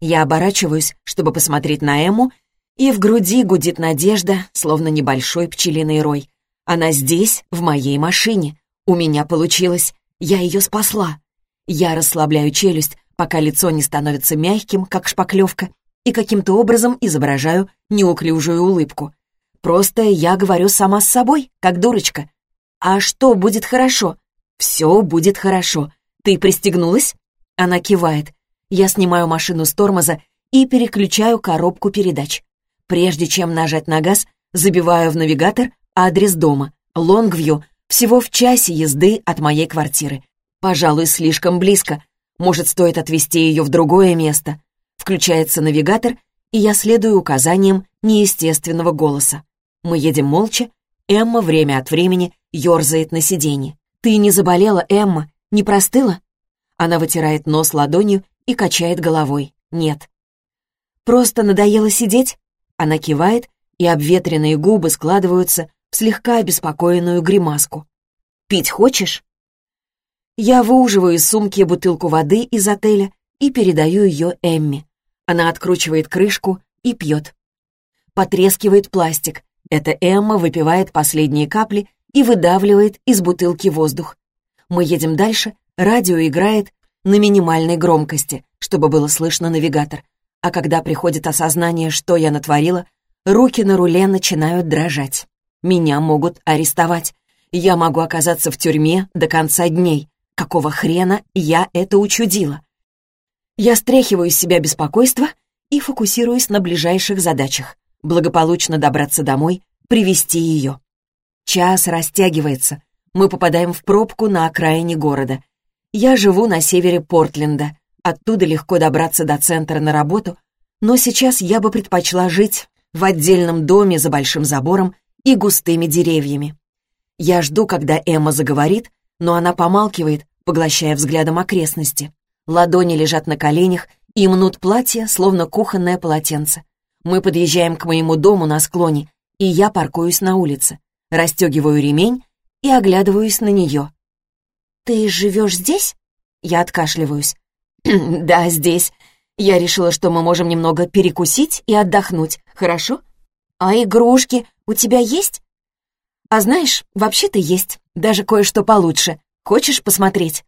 Speaker 1: Я оборачиваюсь, чтобы посмотреть на Эму, и в груди гудит надежда, словно небольшой пчелиный рой. Она здесь, в моей машине. У меня получилось. Я ее спасла. Я расслабляю челюсть, пока лицо не становится мягким, как шпаклевка, и каким-то образом изображаю неуклюжую улыбку. Просто я говорю сама с собой, как дурочка. «А что будет хорошо?» «Все будет хорошо. Ты пристегнулась?» Она кивает. Я снимаю машину с тормоза и переключаю коробку передач. Прежде чем нажать на газ, забиваю в навигатор адрес дома. Лонгвью, всего в часе езды от моей квартиры. Пожалуй, слишком близко. Может, стоит отвезти ее в другое место. Включается навигатор, и я следую указаниям неестественного голоса. Мы едем молча, Эмма время от времени ерзает на сиденье. «Ты не заболела, Эмма? Не простыла?» Она вытирает нос ладонью и качает головой. «Нет». «Просто надоело сидеть?» Она кивает, и обветренные губы складываются в слегка обеспокоенную гримаску. «Пить хочешь?» Я выуживаю из сумки бутылку воды из отеля и передаю ее Эмми. Она откручивает крышку и пьет. Потрескивает пластик. Это Эмма выпивает последние капли и выдавливает из бутылки воздух. Мы едем дальше, радио играет на минимальной громкости, чтобы было слышно навигатор. А когда приходит осознание, что я натворила, руки на руле начинают дрожать. Меня могут арестовать. Я могу оказаться в тюрьме до конца дней. Какого хрена я это учудила? Я стряхиваю из себя беспокойство и фокусируюсь на ближайших задачах. Благополучно добраться домой, привести ее. Час растягивается. Мы попадаем в пробку на окраине города. Я живу на севере Портленда. Оттуда легко добраться до центра на работу, но сейчас я бы предпочла жить в отдельном доме за большим забором и густыми деревьями. Я жду, когда Эмма заговорит, но она помалкивает, поглощая взглядом окрестности. Ладони лежат на коленях и мнут платье, словно кухонное полотенце. Мы подъезжаем к моему дому на склоне, и я паркуюсь на улице, расстегиваю ремень и оглядываюсь на нее. «Ты живешь здесь?» Я откашливаюсь. «Да, здесь. Я решила, что мы можем немного перекусить и отдохнуть, хорошо? А игрушки у тебя есть?» «А знаешь, вообще-то есть, даже кое-что получше. Хочешь посмотреть?»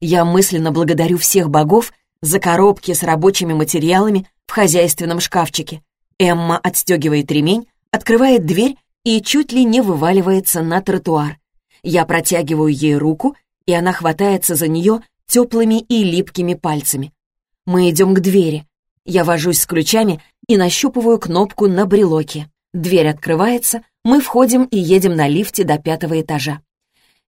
Speaker 1: Я мысленно благодарю всех богов за коробки с рабочими материалами в хозяйственном шкафчике. Эмма отстегивает ремень, открывает дверь и чуть ли не вываливается на тротуар. Я протягиваю ей руку, и она хватается за нее теплыми и липкими пальцами. Мы идем к двери. Я вожусь с ключами и нащупываю кнопку на брелоке. Дверь открывается, мы входим и едем на лифте до пятого этажа.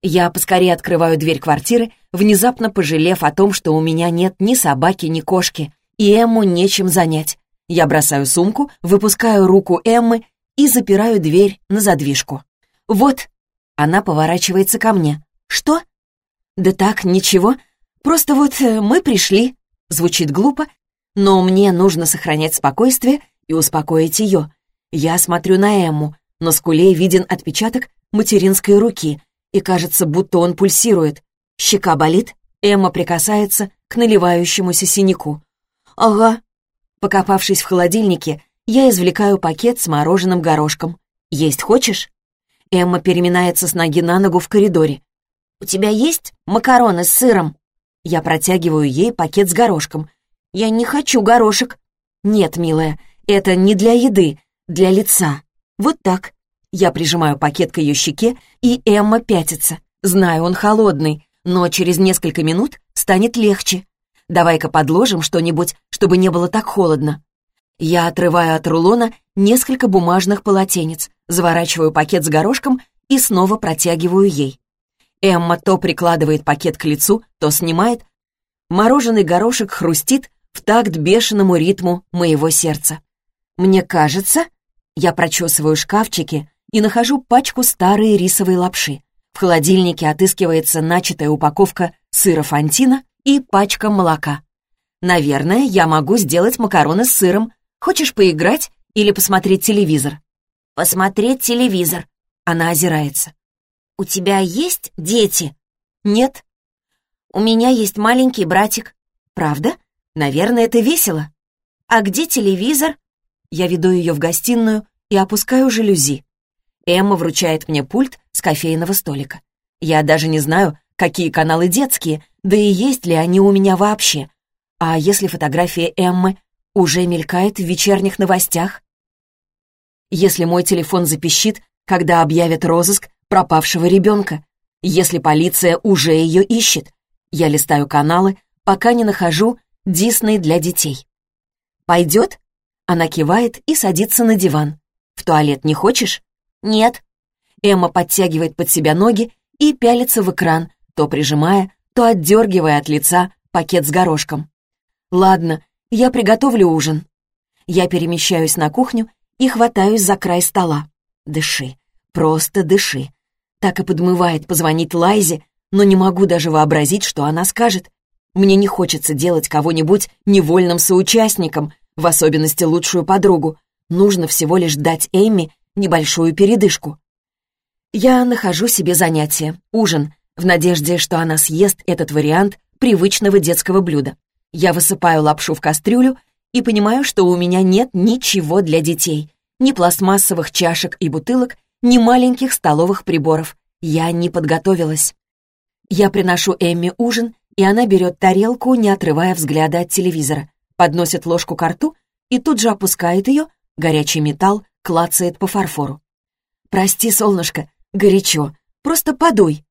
Speaker 1: Я поскорее открываю дверь квартиры, внезапно пожалев о том, что у меня нет ни собаки, ни кошки, и Эмму нечем занять. Я бросаю сумку, выпускаю руку Эммы и запираю дверь на задвижку. «Вот!» Она поворачивается ко мне. «Что?» «Да так, ничего. Просто вот э, мы пришли». Звучит глупо, но мне нужно сохранять спокойствие и успокоить ее. Я смотрю на Эмму. На скуле виден отпечаток материнской руки — и кажется, будто он пульсирует. Щека болит, Эмма прикасается к наливающемуся синяку. «Ага». Покопавшись в холодильнике, я извлекаю пакет с мороженым горошком. «Есть хочешь?» Эмма переминается с ноги на ногу в коридоре. «У тебя есть макароны с сыром?» Я протягиваю ей пакет с горошком. «Я не хочу горошек». «Нет, милая, это не для еды, для лица. Вот так. Я прижимаю пакет к ее щеке, и Эмма пятится. Знаю, он холодный, но через несколько минут станет легче. Давай-ка подложим что-нибудь, чтобы не было так холодно. Я отрываю от рулона несколько бумажных полотенец, заворачиваю пакет с горошком и снова протягиваю ей. Эмма то прикладывает пакет к лицу, то снимает. Мороженый горошек хрустит в такт бешеному ритму моего сердца. Мне кажется, я прочесываю шкафчики, и нахожу пачку старой рисовой лапши. В холодильнике отыскивается начатая упаковка сыра фантина и пачка молока. Наверное, я могу сделать макароны с сыром. Хочешь поиграть или посмотреть телевизор? Посмотреть телевизор. Она озирается. У тебя есть дети? Нет. У меня есть маленький братик. Правда? Наверное, это весело. А где телевизор? Я веду ее в гостиную и опускаю жалюзи. Эмма вручает мне пульт с кофейного столика. Я даже не знаю, какие каналы детские, да и есть ли они у меня вообще. А если фотография Эммы уже мелькает в вечерних новостях? Если мой телефон запищит, когда объявят розыск пропавшего ребенка? Если полиция уже ее ищет? Я листаю каналы, пока не нахожу Дисней для детей. «Пойдет?» Она кивает и садится на диван. «В туалет не хочешь?» «Нет». Эмма подтягивает под себя ноги и пялится в экран, то прижимая, то отдергивая от лица пакет с горошком. «Ладно, я приготовлю ужин». Я перемещаюсь на кухню и хватаюсь за край стола. Дыши, просто дыши. Так и подмывает позвонить Лайзе, но не могу даже вообразить, что она скажет. Мне не хочется делать кого-нибудь невольным соучастником, в особенности лучшую подругу. Нужно всего лишь дать Эмми небольшую передышку. Я нахожу себе занятие, ужин, в надежде, что она съест этот вариант привычного детского блюда. Я высыпаю лапшу в кастрюлю и понимаю, что у меня нет ничего для детей. Ни пластмассовых чашек и бутылок, ни маленьких столовых приборов. Я не подготовилась. Я приношу Эмми ужин, и она берет тарелку, не отрывая взгляда от телевизора, подносит ложку к рту и тут же опускает ее, горячий металл клацает по фарфору. «Прости, солнышко, горячо, просто подуй».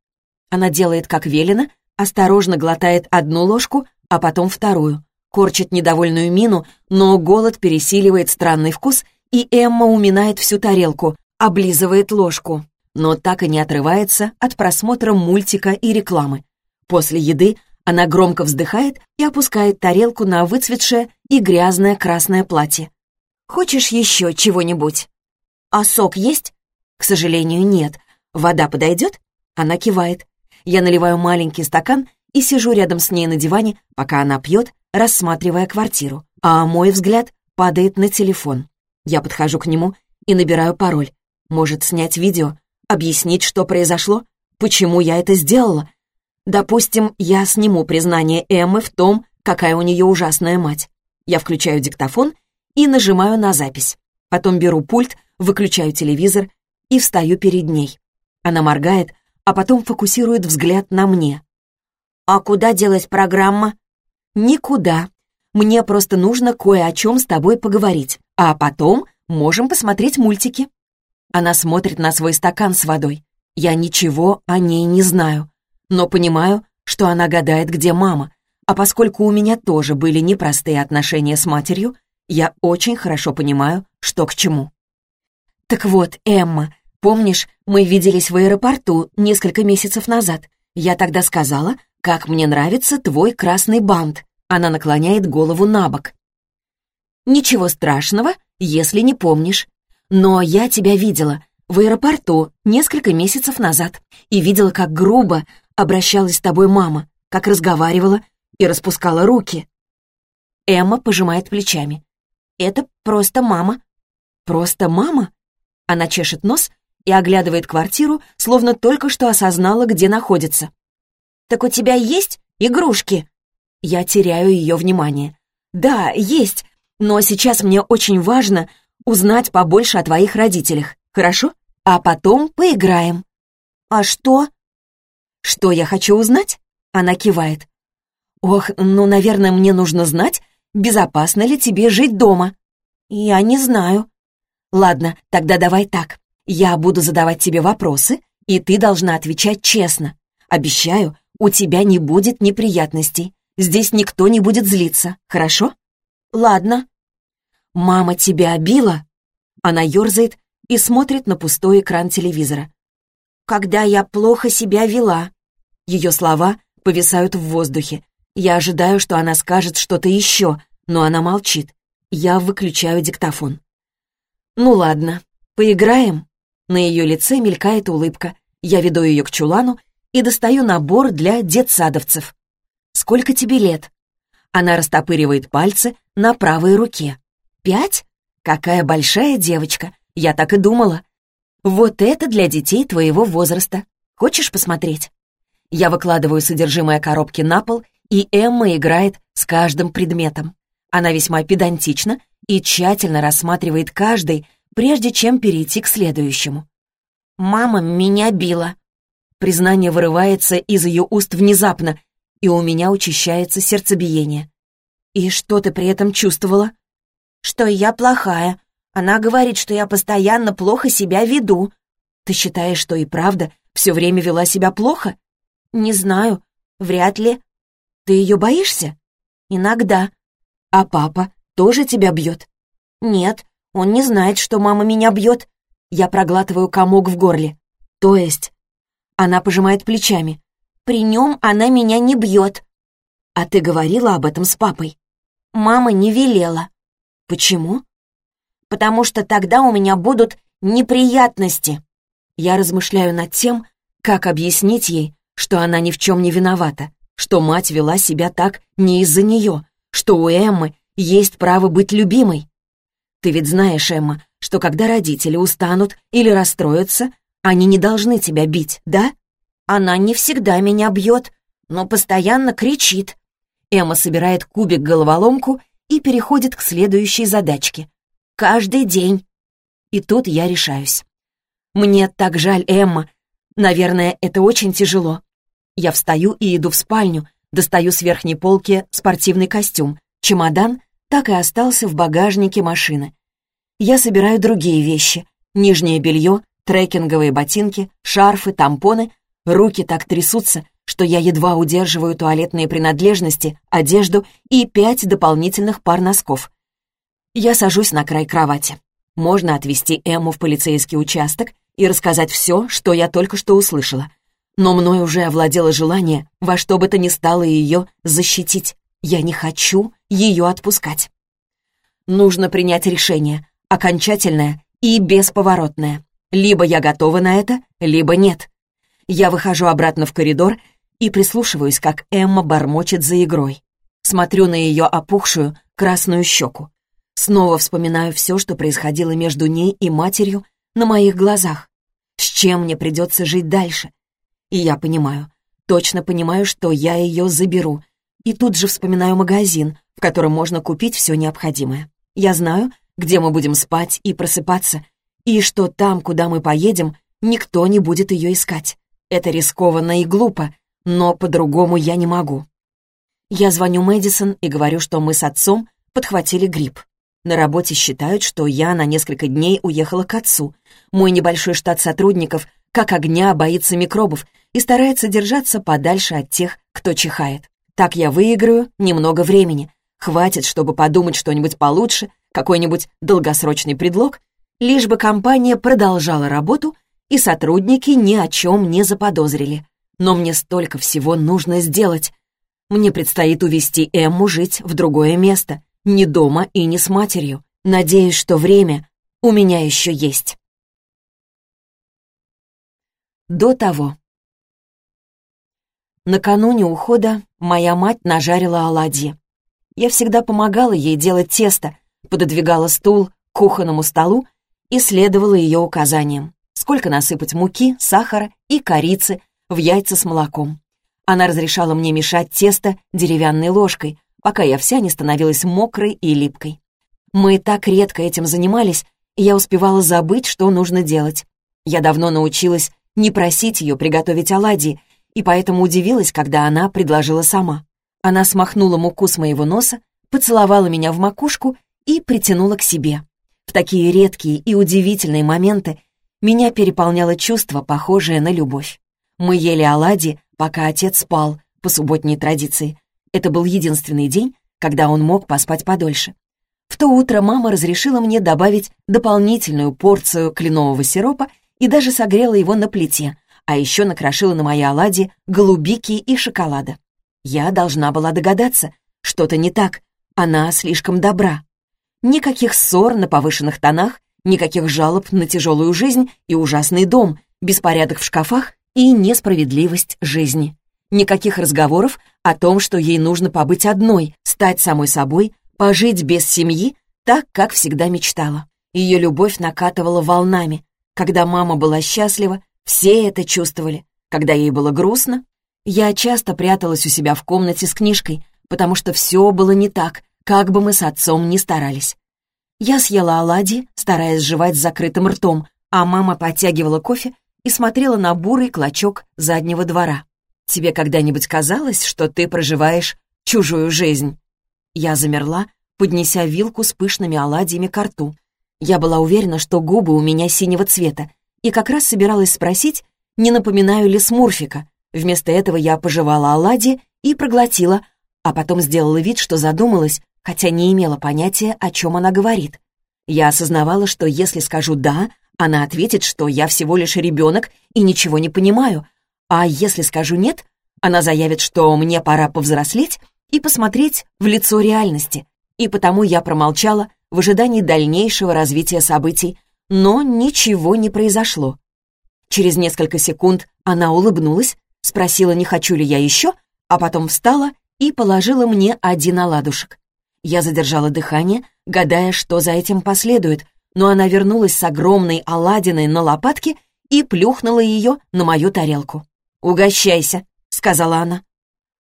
Speaker 1: Она делает, как велено, осторожно глотает одну ложку, а потом вторую, корчит недовольную мину, но голод пересиливает странный вкус, и Эмма уминает всю тарелку, облизывает ложку, но так и не отрывается от просмотра мультика и рекламы. После еды она громко вздыхает и опускает тарелку на выцветшее и грязное красное платье. «Хочешь еще чего-нибудь?» «А сок есть?» «К сожалению, нет. Вода подойдет?» Она кивает. Я наливаю маленький стакан и сижу рядом с ней на диване, пока она пьет, рассматривая квартиру. А мой взгляд падает на телефон. Я подхожу к нему и набираю пароль. Может, снять видео, объяснить, что произошло, почему я это сделала. Допустим, я сниму признание Эммы в том, какая у нее ужасная мать. Я включаю диктофон и нажимаю на запись. Потом беру пульт, выключаю телевизор и встаю перед ней. Она моргает, а потом фокусирует взгляд на мне. «А куда делась программа?» «Никуда. Мне просто нужно кое о чем с тобой поговорить, а потом можем посмотреть мультики». Она смотрит на свой стакан с водой. Я ничего о ней не знаю, но понимаю, что она гадает, где мама. А поскольку у меня тоже были непростые отношения с матерью, я очень хорошо понимаю, что к чему. «Так вот, Эмма, помнишь, мы виделись в аэропорту несколько месяцев назад? Я тогда сказала, как мне нравится твой красный бант». Она наклоняет голову на бок. «Ничего страшного, если не помнишь. Но я тебя видела в аэропорту несколько месяцев назад и видела, как грубо обращалась с тобой мама, как разговаривала и распускала руки». Эмма пожимает плечами. «Это просто мама». «Просто мама?» Она чешет нос и оглядывает квартиру, словно только что осознала, где находится. «Так у тебя есть игрушки?» Я теряю ее внимание. «Да, есть, но сейчас мне очень важно узнать побольше о твоих родителях, хорошо? А потом поиграем». «А что?» «Что я хочу узнать?» Она кивает. «Ох, ну, наверное, мне нужно знать, безопасно ли тебе жить дома». «Я не знаю». «Ладно, тогда давай так. Я буду задавать тебе вопросы, и ты должна отвечать честно. Обещаю, у тебя не будет неприятностей. Здесь никто не будет злиться, хорошо?» «Ладно». «Мама тебя обила?» Она ерзает и смотрит на пустой экран телевизора. «Когда я плохо себя вела». Ее слова повисают в воздухе. Я ожидаю, что она скажет что-то еще, но она молчит. Я выключаю диктофон. «Ну ладно, поиграем?» На ее лице мелькает улыбка. Я веду ее к чулану и достаю набор для детсадовцев. «Сколько тебе лет?» Она растопыривает пальцы на правой руке. «Пять? Какая большая девочка! Я так и думала. Вот это для детей твоего возраста. Хочешь посмотреть?» Я выкладываю содержимое коробки на пол, и Эмма играет с каждым предметом. Она весьма педантична и тщательно рассматривает каждый, прежде чем перейти к следующему. «Мама меня била». Признание вырывается из ее уст внезапно, и у меня учащается сердцебиение. «И что ты при этом чувствовала?» «Что я плохая. Она говорит, что я постоянно плохо себя веду». «Ты считаешь, что и правда все время вела себя плохо?» «Не знаю. Вряд ли». «Ты ее боишься?» «Иногда». «А папа тоже тебя бьет?» «Нет, он не знает, что мама меня бьет». Я проглатываю комок в горле. «То есть?» Она пожимает плечами. «При нем она меня не бьет». «А ты говорила об этом с папой?» «Мама не велела». «Почему?» «Потому что тогда у меня будут неприятности». Я размышляю над тем, как объяснить ей, что она ни в чем не виновата, что мать вела себя так не из-за нее, что у Эммы есть право быть любимой. Ты ведь знаешь, Эмма, что когда родители устанут или расстроятся, они не должны тебя бить, да? Она не всегда меня бьет, но постоянно кричит. Эмма собирает кубик-головоломку и переходит к следующей задачке. Каждый день. И тут я решаюсь. Мне так жаль, Эмма. Наверное, это очень тяжело. Я встаю и иду в спальню, достаю с верхней полки спортивный костюм, чемодан, так и остался в багажнике машины. Я собираю другие вещи. Нижнее белье, трекинговые ботинки, шарфы, тампоны. Руки так трясутся, что я едва удерживаю туалетные принадлежности, одежду и пять дополнительных пар носков. Я сажусь на край кровати. Можно отвезти Эмму в полицейский участок и рассказать все, что я только что услышала. Но мной уже овладело желание во что бы то ни стало ее защитить. Я не хочу ее отпускать. Нужно принять решение, окончательное и бесповоротное. Либо я готова на это, либо нет. Я выхожу обратно в коридор и прислушиваюсь, как Эмма бормочет за игрой. Смотрю на ее опухшую красную щеку. Снова вспоминаю все, что происходило между ней и матерью на моих глазах. С чем мне придется жить дальше? И я понимаю, точно понимаю, что я ее заберу. И тут же вспоминаю магазин, в котором можно купить все необходимое. Я знаю, где мы будем спать и просыпаться, и что там, куда мы поедем, никто не будет ее искать. Это рискованно и глупо, но по-другому я не могу. Я звоню Мэдисон и говорю, что мы с отцом подхватили грипп. На работе считают, что я на несколько дней уехала к отцу. Мой небольшой штат сотрудников как огня боится микробов и старается держаться подальше от тех, кто чихает. Так я выиграю немного времени. Хватит, чтобы подумать что-нибудь получше, какой-нибудь долгосрочный предлог, лишь бы компания продолжала работу и сотрудники ни о чем не заподозрили. Но мне столько всего нужно сделать. Мне предстоит увезти Эмму жить в другое место, не дома и не с матерью. Надеюсь, что время у меня еще есть. До того. Накануне ухода моя мать нажарила оладьи. Я всегда помогала ей делать тесто, пододвигала стул к кухонному столу и следовала ее указаниям. Сколько насыпать муки, сахара и корицы в яйца с молоком. Она разрешала мне мешать тесто деревянной ложкой, пока я вся не становилась мокрой и липкой. Мы так редко этим занимались, и я успевала забыть, что нужно делать. Я давно научилась не просить ее приготовить оладьи, и поэтому удивилась, когда она предложила сама. Она смахнула муку с моего носа, поцеловала меня в макушку и притянула к себе. В такие редкие и удивительные моменты меня переполняло чувство, похожее на любовь. Мы ели оладьи, пока отец спал, по субботней традиции. Это был единственный день, когда он мог поспать подольше. В то утро мама разрешила мне добавить дополнительную порцию кленового сиропа и даже согрела его на плите, а еще накрошила на мои оладьи голубики и шоколада. Я должна была догадаться, что-то не так, она слишком добра. Никаких ссор на повышенных тонах, никаких жалоб на тяжелую жизнь и ужасный дом, беспорядок в шкафах и несправедливость жизни. Никаких разговоров о том, что ей нужно побыть одной, стать самой собой, пожить без семьи, так, как всегда мечтала. Ее любовь накатывала волнами, когда мама была счастлива, все это чувствовали. Когда ей было грустно, я часто пряталась у себя в комнате с книжкой, потому что все было не так, как бы мы с отцом ни старались. Я съела оладьи, стараясь жевать с закрытым ртом, а мама подтягивала кофе и смотрела на бурый клочок заднего двора. «Тебе когда-нибудь казалось, что ты проживаешь чужую жизнь?» Я замерла, поднеся вилку с пышными оладьями к рту. Я была уверена, что губы у меня синего цвета, и как раз собиралась спросить, не напоминаю ли смурфика. Вместо этого я пожевала оладьи и проглотила, а потом сделала вид, что задумалась, хотя не имела понятия, о чем она говорит. Я осознавала, что если скажу «да», она ответит, что я всего лишь ребенок и ничего не понимаю, а если скажу «нет», она заявит, что мне пора повзрослеть и посмотреть в лицо реальности. И потому я промолчала, в ожидании дальнейшего развития событий, но ничего не произошло. Через несколько секунд она улыбнулась, спросила, не хочу ли я еще, а потом встала и положила мне один оладушек. Я задержала дыхание, гадая, что за этим последует, но она вернулась с огромной оладиной на лопатке и плюхнула ее на мою тарелку. «Угощайся», — сказала она.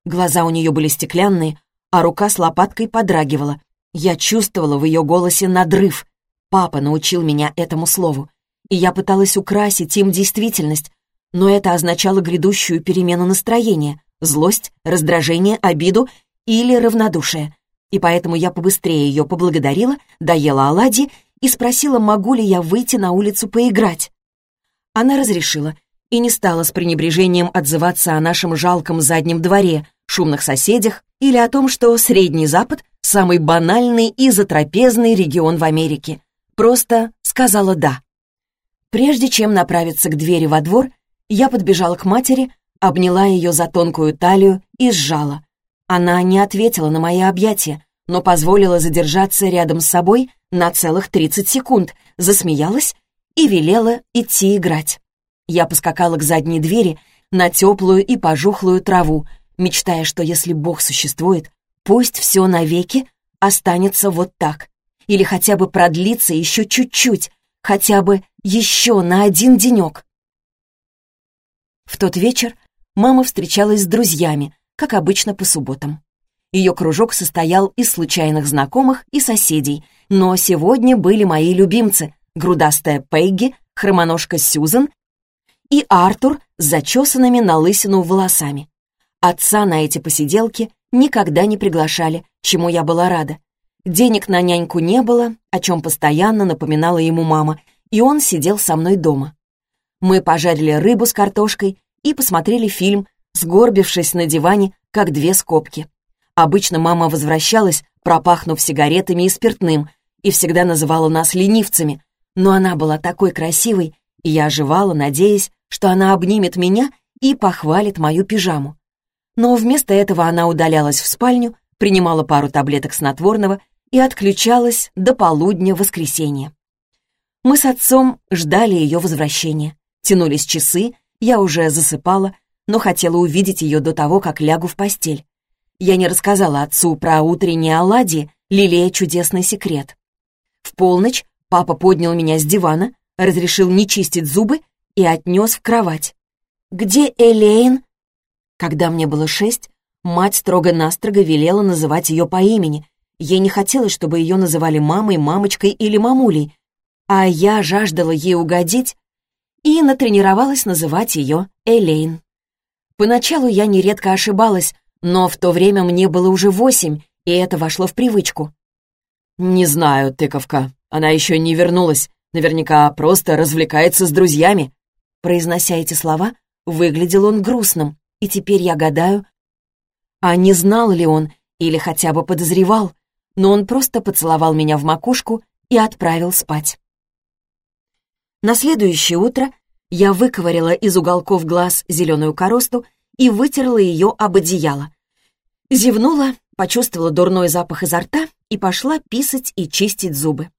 Speaker 1: Глаза у нее были стеклянные, а рука с лопаткой подрагивала, я чувствовала в ее голосе надрыв. Папа научил меня этому слову, и я пыталась украсить им действительность, но это означало грядущую перемену настроения, злость, раздражение, обиду или равнодушие. И поэтому я побыстрее ее поблагодарила, доела оладьи и спросила, могу ли я выйти на улицу поиграть. Она разрешила и не стала с пренебрежением отзываться о нашем жалком заднем дворе, шумных соседях или о том, что Средний Запад — самый банальный и затрапезный регион в Америке. Просто сказала «да». Прежде чем направиться к двери во двор, я подбежала к матери, обняла ее за тонкую талию и сжала. Она не ответила на мои объятия, но позволила задержаться рядом с собой на целых 30 секунд, засмеялась и велела идти играть. Я поскакала к задней двери на теплую и пожухлую траву, мечтая, что если Бог существует, пусть все навеки останется вот так. Или хотя бы продлится еще чуть-чуть, хотя бы еще на один денек. В тот вечер мама встречалась с друзьями, как обычно по субботам. Ее кружок состоял из случайных знакомых и соседей, но сегодня были мои любимцы — грудастая Пегги, хромоножка Сьюзен и Артур с зачесанными на лысину волосами. Отца на эти посиделки никогда не приглашали, чему я была рада. Денег на няньку не было, о чем постоянно напоминала ему мама, и он сидел со мной дома. Мы пожарили рыбу с картошкой и посмотрели фильм, сгорбившись на диване, как две скобки. Обычно мама возвращалась, пропахнув сигаретами и спиртным, и всегда называла нас ленивцами, но она была такой красивой, и я оживала, надеясь, что она обнимет меня и похвалит мою пижаму. Но вместо этого она удалялась в спальню, принимала пару таблеток снотворного и отключалась до полудня воскресенья. Мы с отцом ждали ее возвращения. Тянулись часы, я уже засыпала, но хотела увидеть ее до того, как лягу в постель. Я не рассказала отцу про утренние оладьи, лелея чудесный секрет. В полночь папа поднял меня с дивана, разрешил не чистить зубы и отнес в кровать. «Где Элейн?» Когда мне было шесть, мать строго-настрого велела называть ее по имени. Ей не хотелось, чтобы ее называли мамой, мамочкой или мамулей, а я жаждала ей угодить и натренировалась называть ее Элейн. Поначалу я нередко ошибалась, но в то время мне было уже восемь, и это вошло в привычку. «Не знаю, тыковка, она еще не вернулась. Наверняка просто развлекается с друзьями». Произнося эти слова, выглядел он грустным, и теперь я гадаю, а не знал ли он или хотя бы подозревал, но он просто поцеловал меня в макушку и отправил спать. На следующее утро я выковыряла из уголков глаз зеленую коросту и вытерла ее об одеяло. Зевнула, почувствовала дурной запах изо рта и пошла писать и чистить зубы.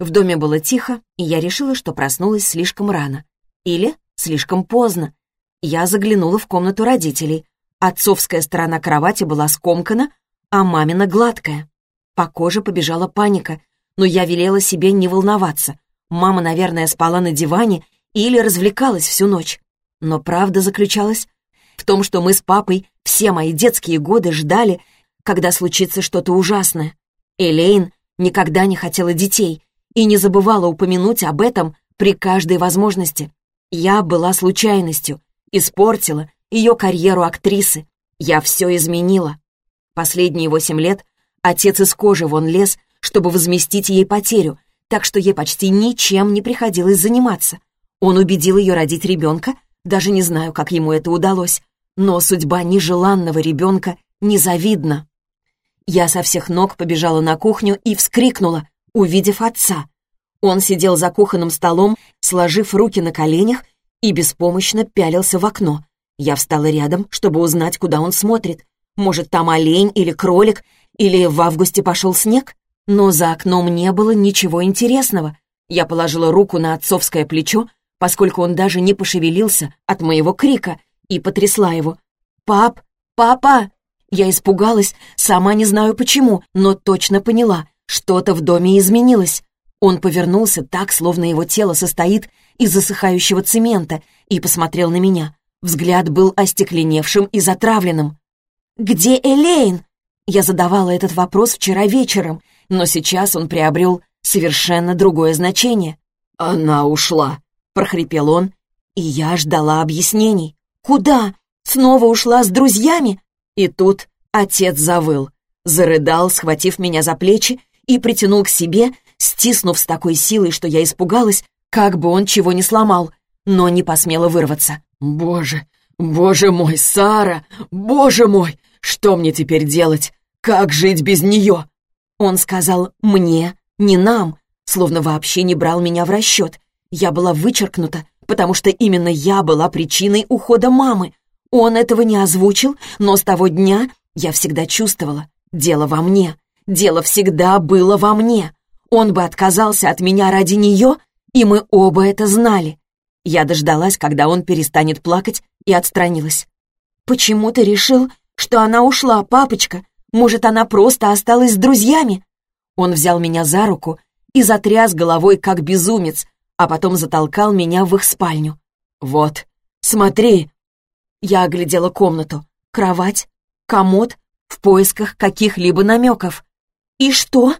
Speaker 1: В доме было тихо, и я решила, что проснулась слишком рано. Или слишком поздно. Я заглянула в комнату родителей. Отцовская сторона кровати была скомкана, а мамина гладкая. По коже побежала паника, но я велела себе не волноваться. Мама, наверное, спала на диване или развлекалась всю ночь. Но правда заключалась в том, что мы с папой все мои детские годы ждали, когда случится что-то ужасное. Элейн никогда не хотела детей и не забывала упомянуть об этом при каждой возможности. Я была случайностью, испортила ее карьеру актрисы. Я все изменила. Последние восемь лет отец из кожи вон лез, чтобы возместить ей потерю, так что ей почти ничем не приходилось заниматься. Он убедил ее родить ребенка, даже не знаю, как ему это удалось, но судьба нежеланного ребенка незавидна. Я со всех ног побежала на кухню и вскрикнула, увидев отца. Он сидел за кухонным столом, сложив руки на коленях и беспомощно пялился в окно. Я встала рядом, чтобы узнать, куда он смотрит. Может, там олень или кролик, или в августе пошел снег? Но за окном не было ничего интересного. Я положила руку на отцовское плечо, поскольку он даже не пошевелился от моего крика, и потрясла его. «Пап! Папа!» Я испугалась, сама не знаю почему, но точно поняла, что-то в доме изменилось. Он повернулся так, словно его тело состоит из засыхающего цемента, и посмотрел на меня. Взгляд был остекленевшим и затравленным. «Где Элейн?» Я задавала этот вопрос вчера вечером, но сейчас он приобрел совершенно другое значение. «Она ушла», — прохрипел он, и я ждала объяснений. «Куда? Снова ушла с друзьями?» И тут отец завыл. зарыдал, схватив меня за плечи и притянул к себе, стиснув с такой силой, что я испугалась, как бы он чего не сломал, но не посмела вырваться. «Боже, боже мой, Сара! Боже мой! Что мне теперь делать? Как жить без нее?» Он сказал «мне», не нам, словно вообще не брал меня в расчет. Я была вычеркнута, потому что именно я была причиной ухода мамы. Он этого не озвучил, но с того дня я всегда чувствовала, дело во мне. Дело всегда было во мне. Он бы отказался от меня ради нее, и мы оба это знали. Я дождалась, когда он перестанет плакать, и отстранилась. «Почему ты решил, что она ушла, папочка? Может, она просто осталась с друзьями?» Он взял меня за руку и затряс головой, как безумец, а потом затолкал меня в их спальню. «Вот, смотри!» Я оглядела комнату. Кровать, комод, в поисках каких-либо намеков. «И что?»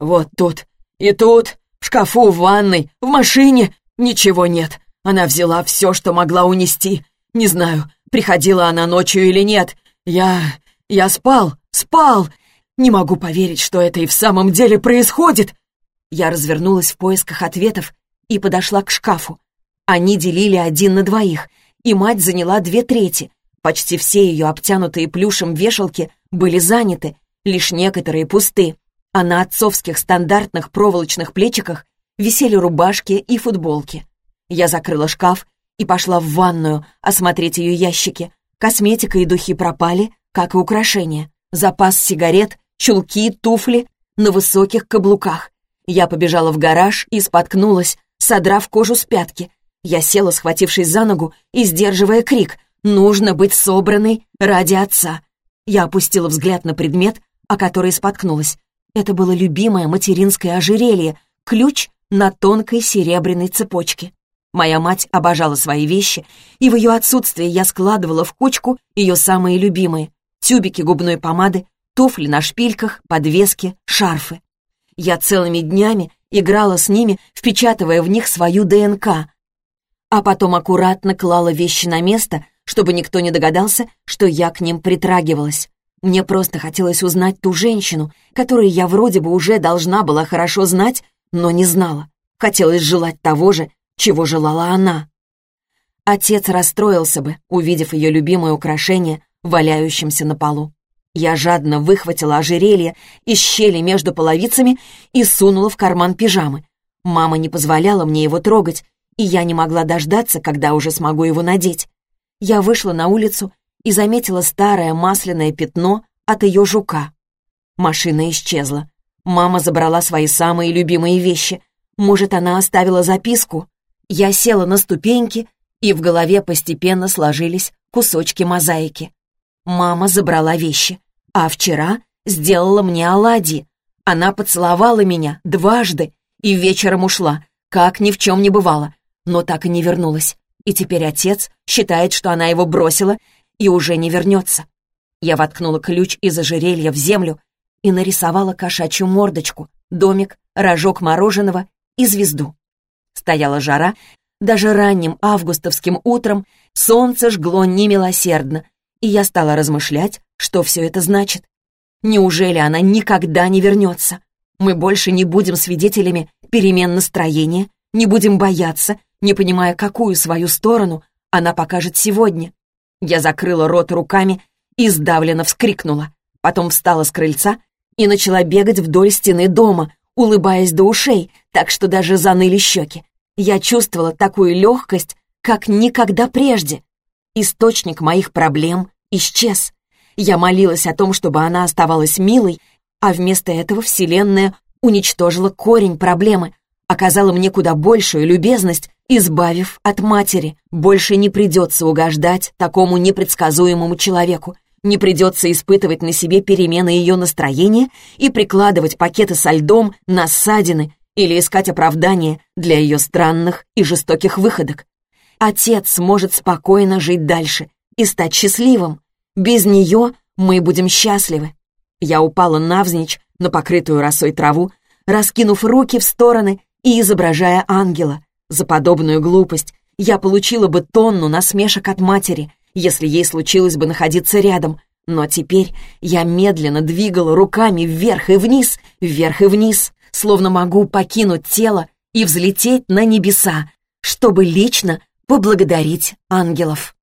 Speaker 1: «Вот тут и тут, в шкафу, в ванной, в машине ничего нет. Она взяла все, что могла унести. Не знаю, приходила она ночью или нет. Я... я спал, спал. Не могу поверить, что это и в самом деле происходит. Я развернулась в поисках ответов и подошла к шкафу. Они делили один на двоих, и мать заняла две трети. Почти все ее обтянутые плюшем вешалки были заняты, лишь некоторые пусты, а на отцовских стандартных проволочных плечиках висели рубашки и футболки. Я закрыла шкаф и пошла в ванную осмотреть ее ящики. Косметика и духи пропали, как и украшения. Запас сигарет, чулки, туфли на высоких каблуках. Я побежала в гараж и споткнулась, содрав кожу с пятки. Я села, схватившись за ногу и сдерживая крик «Нужно быть собранной ради отца!» Я опустила взгляд на предмет, о который споткнулась. Это было любимое материнское ожерелье, ключ на тонкой серебряной цепочке. Моя мать обожала свои вещи, и в ее отсутствие я складывала в кучку ее самые любимые — тюбики губной помады, туфли на шпильках, подвески, шарфы. Я целыми днями играла с ними, впечатывая в них свою ДНК, а потом аккуратно клала вещи на место, чтобы никто не догадался, что я к ним притрагивалась. Мне просто хотелось узнать ту женщину, которую я вроде бы уже должна была хорошо знать, но не знала. Хотелось желать того же, чего желала она. Отец расстроился бы, увидев ее любимое украшение, валяющимся на полу. Я жадно выхватила ожерелье из щели между половицами и сунула в карман пижамы. Мама не позволяла мне его трогать, и я не могла дождаться, когда уже смогу его надеть. Я вышла на улицу и заметила старое масляное пятно от ее жука. Машина исчезла. Мама забрала свои самые любимые вещи. Может, она оставила записку? Я села на ступеньки, и в голове постепенно сложились кусочки мозаики. Мама забрала вещи, а вчера сделала мне оладьи. Она поцеловала меня дважды и вечером ушла, как ни в чем не бывало, но так и не вернулась. И теперь отец считает, что она его бросила и уже не вернется. Я воткнула ключ из ожерелья в землю и нарисовала кошачью мордочку, домик, рожок мороженого и звезду. Стояла жара, даже ранним августовским утром солнце жгло немилосердно, и я стала размышлять, что все это значит. Неужели она никогда не вернется? Мы больше не будем свидетелями перемен настроения, не будем бояться, не понимая, какую свою сторону она покажет сегодня. Я закрыла рот руками и сдавленно вскрикнула. Потом встала с крыльца и начала бегать вдоль стены дома, улыбаясь до ушей, так что даже заныли щеки. Я чувствовала такую легкость, как никогда прежде. Источник моих проблем исчез. Я молилась о том, чтобы она оставалась милой, а вместо этого Вселенная уничтожила корень проблемы, оказала мне куда большую любезность, избавив от матери. Больше не придется угождать такому непредсказуемому человеку, не придется испытывать на себе перемены ее настроения и прикладывать пакеты со льдом на ссадины или искать оправдание для ее странных и жестоких выходок. Отец сможет спокойно жить дальше и стать счастливым. Без нее мы будем счастливы. Я упала навзничь на покрытую росой траву, раскинув руки в стороны и изображая ангела. За подобную глупость я получила бы тонну насмешек от матери, если ей случилось бы находиться рядом. Но теперь я медленно двигала руками вверх и вниз, вверх и вниз, словно могу покинуть тело и взлететь на небеса, чтобы лично поблагодарить ангелов.